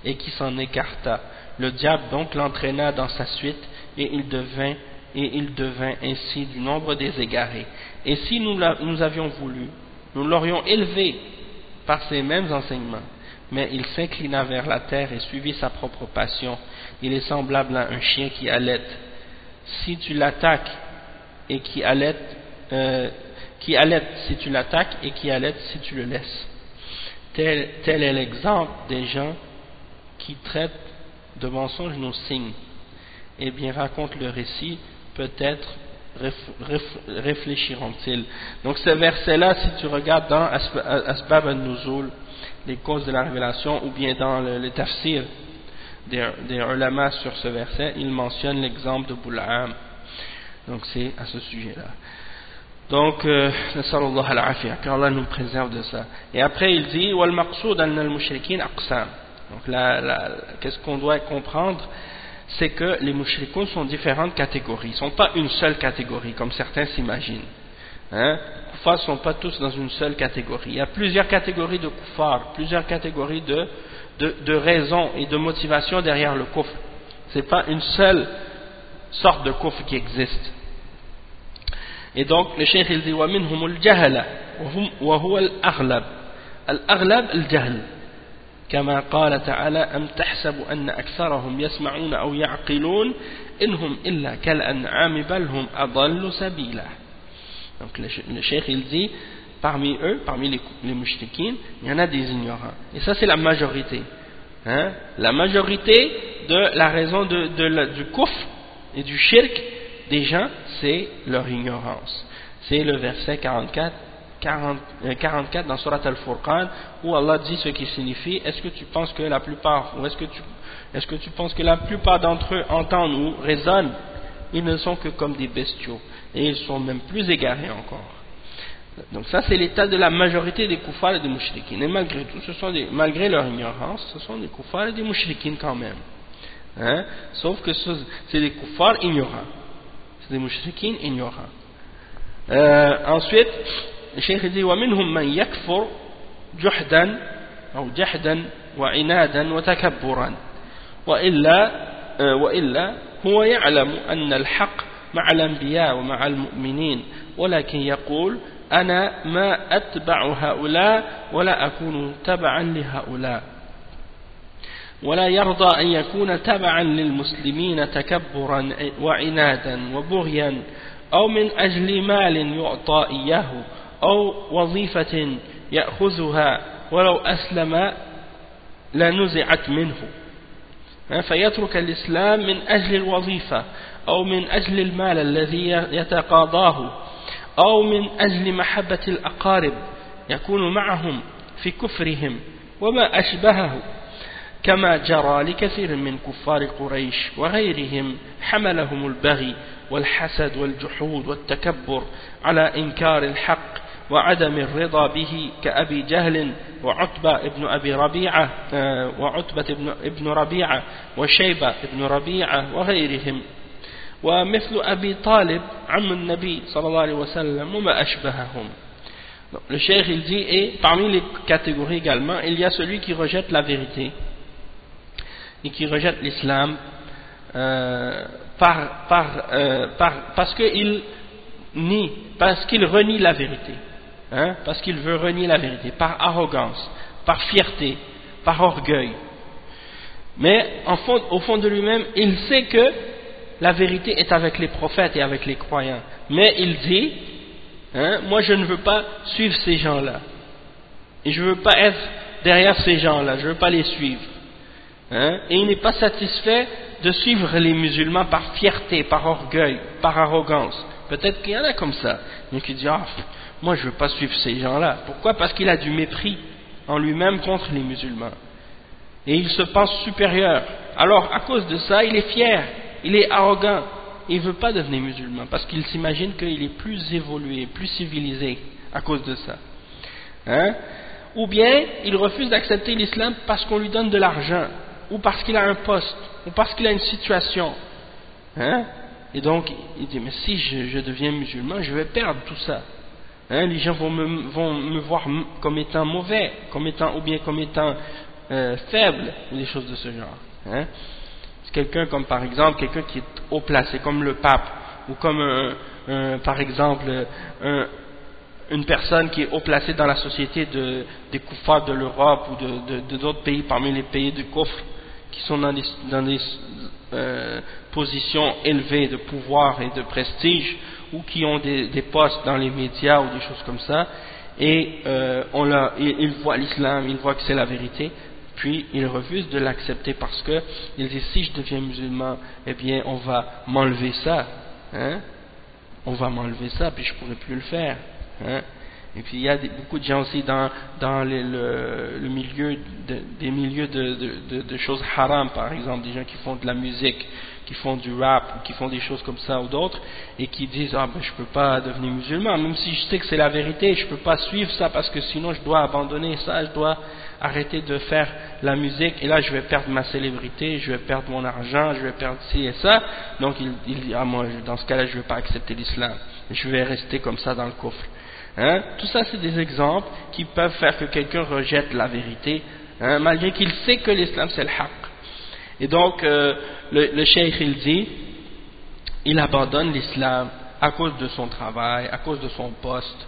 et qui s'en écarta. Le diable donc l'entraîna dans sa suite, et il devint, et il devint ainsi du nombre des égarés. Et si nous, nous avions voulu, nous l'aurions élevé par ces mêmes enseignements mais il s'inclina vers la terre et suivit sa propre passion. Il est semblable à un chien qui allait. Si tu l'attaques et qui allait, euh, qui allait si tu l'attaques et qui allait si tu le laisses. Tel, tel est l'exemple des gens qui traitent de mensonges nos signes. Eh bien, raconte le récit, peut-être réfléchiront-ils. Donc, ce verset-là, si tu regardes dans Asbab al-Nuzul, les causes de la révélation ou bien dans le, le tafsir des, des ulama sur ce verset, il mentionne l'exemple de Boul'am. Donc c'est à ce sujet-là. Donc, euh, Allah nous préserve de ça. Et après il dit, wal maqsoud al mushrikin aqsam. Donc là, qu'est-ce qu'on doit comprendre? C'est que les mushrikoun sont différentes catégories. Ils ne sont pas une seule catégorie, comme certains s'imaginent. Hein? kuffars ne sont pas tous dans une seule catégorie. Il y a plusieurs catégories de kuffars, plusieurs catégories de, de, de raisons et de motivations derrière le kufr. Ce n'est pas une seule sorte de kufr qui existe. Et donc, le cheikh il dit وَمِنْهُمُ الْجَهَلَ وهو الْأَغْلَبِ الْأَغْلَبِ الْجَهْلِ كما قال تعالى أم تحسب أن أكثرهم يسمعون أو يعقلون إنهم إلا كالأنعام بل هم أضل سبيلا donc le, cheikh il dit, parmi eux, parmi les, les il y en a des ignorants. Et ça c'est la majorité. Hein? La majorité de la raison du kouf et du shirk des gens, c'est leur ignorance. C'est le verset 44, 40, 44 dans Surat Al-Furqan où Allah dit ce qui signifie est-ce que tu penses que la plupart ou est-ce que tu penses que la plupart d'entre eux entendent ou raisonnent? Ils ne sont que comme des bestiaux et ils sont même plus égarés encore. Donc ça c'est l'état de la majorité des koufars et des mouchriquines. Et malgré tout, ce sont des, malgré leur ignorance, ce sont des koufars et des mouchriquines quand même. Hein? Sauf que c'est des koufars ignorants. des mouchriquines ignorants euh, ensuite le cheikh dit ومنهم من يكفر جحدا أو جحدا وعنادا وتكبرا وإلا وإلا هو يعلم أن الحق مع الأنبياء ومع المؤمنين ولكن يقول أنا ما أتبع هؤلاء ولا أكون تبعا لهؤلاء. ولا يرضى أن يكون تبعا للمسلمين تكبرا وعنادا وبغيا أو من أجل مال يعطى إياه أو وظيفة يأخذها ولو أسلم لنزعت منه. فيترك الإسلام من أجل الوظيفة. أو من أجل المال الذي يتقاضاه أو من أجل محبة الأقارب يكون معهم في كفرهم وما أشبهه كما جرى لكثير من كفار قريش وغيرهم حملهم البغي والحسد والجحود والتكبر على إنكار الحق وعدم الرضا به كأبي جهل وعتبة ابن أبي ربيعة آه، وعتبة ابن, ابن ربيعة وشيبة ابن ربيعة وغيرهم. ومثل أبي طالب عم النبي صلى الله عليه وسلم وما أشبههم le cheikh il dit et parmi les catégories également il y a celui qui rejette la vérité et qui rejette l'islam euh, par, par, euh, par, parce qu'il nie, parce qu'il renie la vérité, hein, parce qu'il veut renier la vérité, par arrogance, par fierté, par orgueil. Mais en fond, au fond de lui-même, il sait que la vérité est avec les prophètes et avec les croyants. Mais il dit, hein, moi je ne veux pas suivre ces gens-là. Et je ne veux pas être derrière ces gens-là, je ne veux pas les suivre. Hein? et il n'est pas satisfait de suivre les musulmans par fierté, par orgueil, par arrogance. Peut-être qu'il y en a comme ça, mais qui dit ah, moi je ne veux pas suivre ces gens-là. Pourquoi? Parce qu'il a du mépris en lui-même contre les musulmans. Et il se pense supérieur. Alors, à cause de ça, il est fier, il est arrogant. Il ne veut pas devenir musulman parce qu'il s'imagine qu'il est plus évolué, plus civilisé à cause de ça. Hein? Ou bien, il refuse d'accepter l'islam parce qu'on lui donne de l'argent ou parce qu'il a un poste, ou parce qu'il a une situation. Hein? Et donc, il dit, mais si je, deviens musulman, je vais perdre tout ça. Hein? Les gens vont me, voir comme étant mauvais, comme étant, ou bien comme étant euh, faible, ou des choses de ce genre. C'est quelqu'un comme, par exemple, quelqu'un qui est haut placé, comme le pape, ou comme, par exemple, une personne qui est haut placée dans la société de, des koufars de l'Europe ou de d'autres pays parmi les pays du coffre qui sont dans des, euh, positions élevées de pouvoir et de prestige ou qui ont des, postes dans les médias ou des choses comme ça et euh, on ils, l'islam, ils voient que c'est la vérité puis ils refusent de l'accepter parce que ils disent si je deviens musulman eh bien on va m'enlever ça hein? on va m'enlever ça puis je pourrai plus le faire hein? Et puis il y a beaucoup de gens aussi dans, dans le, milieu des milieux de, choses haram, par exemple, des gens qui font de la musique, qui font du rap, ou qui font des choses comme ça ou d'autres, et qui disent ah ben je peux pas devenir musulman, même si je sais que c'est la vérité, je peux pas suivre ça parce que sinon je dois abandonner ça, je dois arrêter de faire la musique, et là je vais perdre ma célébrité, je vais perdre mon argent, je vais perdre ci et ça. Donc il, dit ah moi dans ce cas-là je vais pas accepter l'islam, je vais rester comme ça dans le coffre. Hein? Tout ça, c'est des exemples qui peuvent faire que quelqu'un rejette la vérité, hein, malgré qu'il sait que l'islam, c'est le haqq. Et donc, euh, le, le cheikh, il dit, il abandonne l'islam à cause de son travail, à cause de son poste,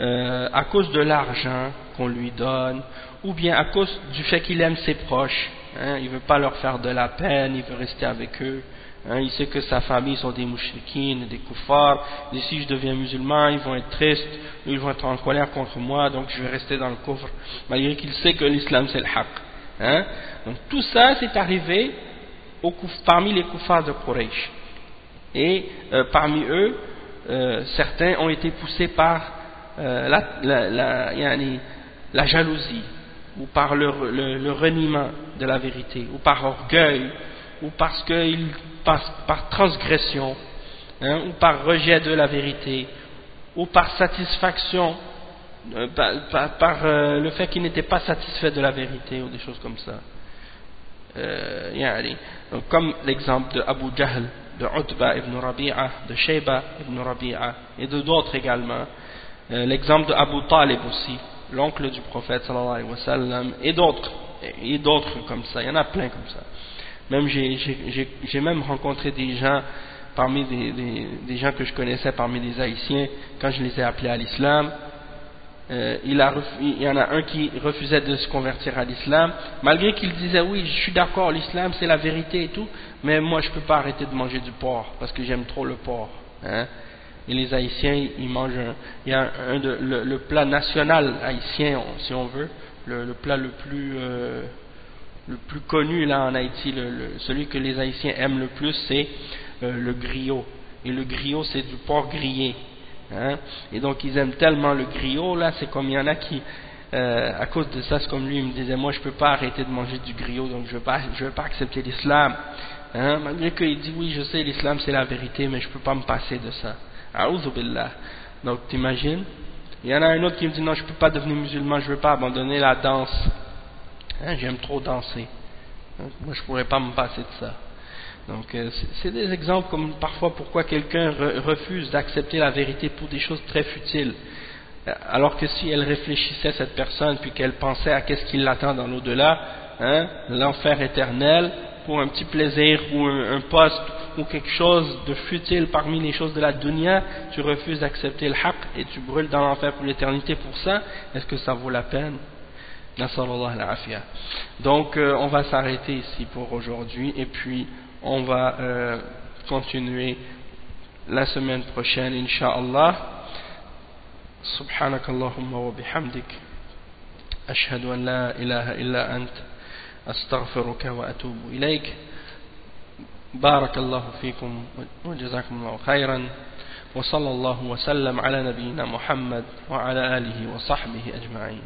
euh, à cause de l'argent qu'on lui donne, ou bien à cause du fait qu'il aime ses proches. Hein, il ne veut pas leur faire de la peine, il veut rester avec eux. Hein, il sait que sa famille sont des mouchriquines, des koufars. Et si je deviens musulman, ils vont être tristes, ils vont être en colère contre moi, donc je vais rester dans le coffre, malgré qu'il sait que l'islam c'est le haq. Hein. Donc tout ça, c'est arrivé parmi les koufars de Quraysh. Et euh, parmi eux, euh, certains ont été poussés par euh, la, jalousie, ou par le reniement de la vérité, ou par orgueil, ou parce qu'ils passent par transgression, hein, ou par rejet de la vérité, ou par satisfaction, euh, par, euh, le fait qu'ils n'étaient pas satisfaits de la vérité, ou des choses comme ça. Euh, comme l'exemple de Abu Jahl de Utba ibn Rabi'a, de Sheba ibn Rabi'a et de d'autres également. Euh, l'exemple de Abu Talib aussi, l'oncle du prophète sallallahu alayhi wa et d'autres, et d'autres comme ça, il y en a plein comme ça. Même j'ai même rencontré des gens parmi des, des, gens que je connaissais parmi les Haïtiens quand je les ai appelés à l'islam. Euh, il, il, y en a un qui refusait de se convertir à l'islam, malgré qu'il disait oui, je suis d'accord, l'islam c'est la vérité et tout, mais moi je ne peux pas arrêter de manger du porc parce que j'aime trop le porc. Hein. Et les Haïtiens, ils mangent un, il y a de, le, plat national haïtien, si on veut, le, plat le plus euh, le plus connu là en Haïti, le, celui que les Haïtiens aiment le plus, c'est euh, le griot. Et le griot, c'est du porc grillé. Hein. Et donc, ils aiment tellement le griot, là, c'est comme il y en a qui, euh, à cause de ça, c'est comme lui, il me disait, moi, je peux pas arrêter de manger du griot, donc je pas, je veux pas accepter l'islam. Hein. Malgré qu'il dit, oui, je sais, l'islam, c'est la vérité, mais je peux pas me passer de ça. Donc, t'imagines? Il y en a un autre qui me dit, non, je peux pas devenir musulman, je veux pas abandonner la danse. Hein, j'aime trop danser. moi, je pourrais pas me passer de ça. Donc, euh, c'est des exemples comme parfois pourquoi quelqu'un refuse d'accepter la vérité pour des choses très futiles. Euh, alors que si elle réfléchissait, cette personne, puis qu'elle pensait à qu'est-ce qui l'attend dans l'au-delà, hein, l'enfer éternel, pour un petit plaisir ou un, poste ou quelque chose de futile parmi les choses de la dunya, tu refuses d'accepter le haq et tu brûles dans l'enfer pour l'éternité pour ça, est-ce que ça vaut la peine? Donc euh, on va s'arrêter ici pour aujourd'hui et puis on va euh, continuer la semaine prochaine inshallah. Subhanakallahumma wa bihamdik. Ashhadu an la ilaha illa ant. Astaghfiruka wa atubu ilayk. بارك الله فيكم وجزاكم الله خيرا. وصلى الله وسلم على نبينا محمد وعلى آله وصحبه أجمعين.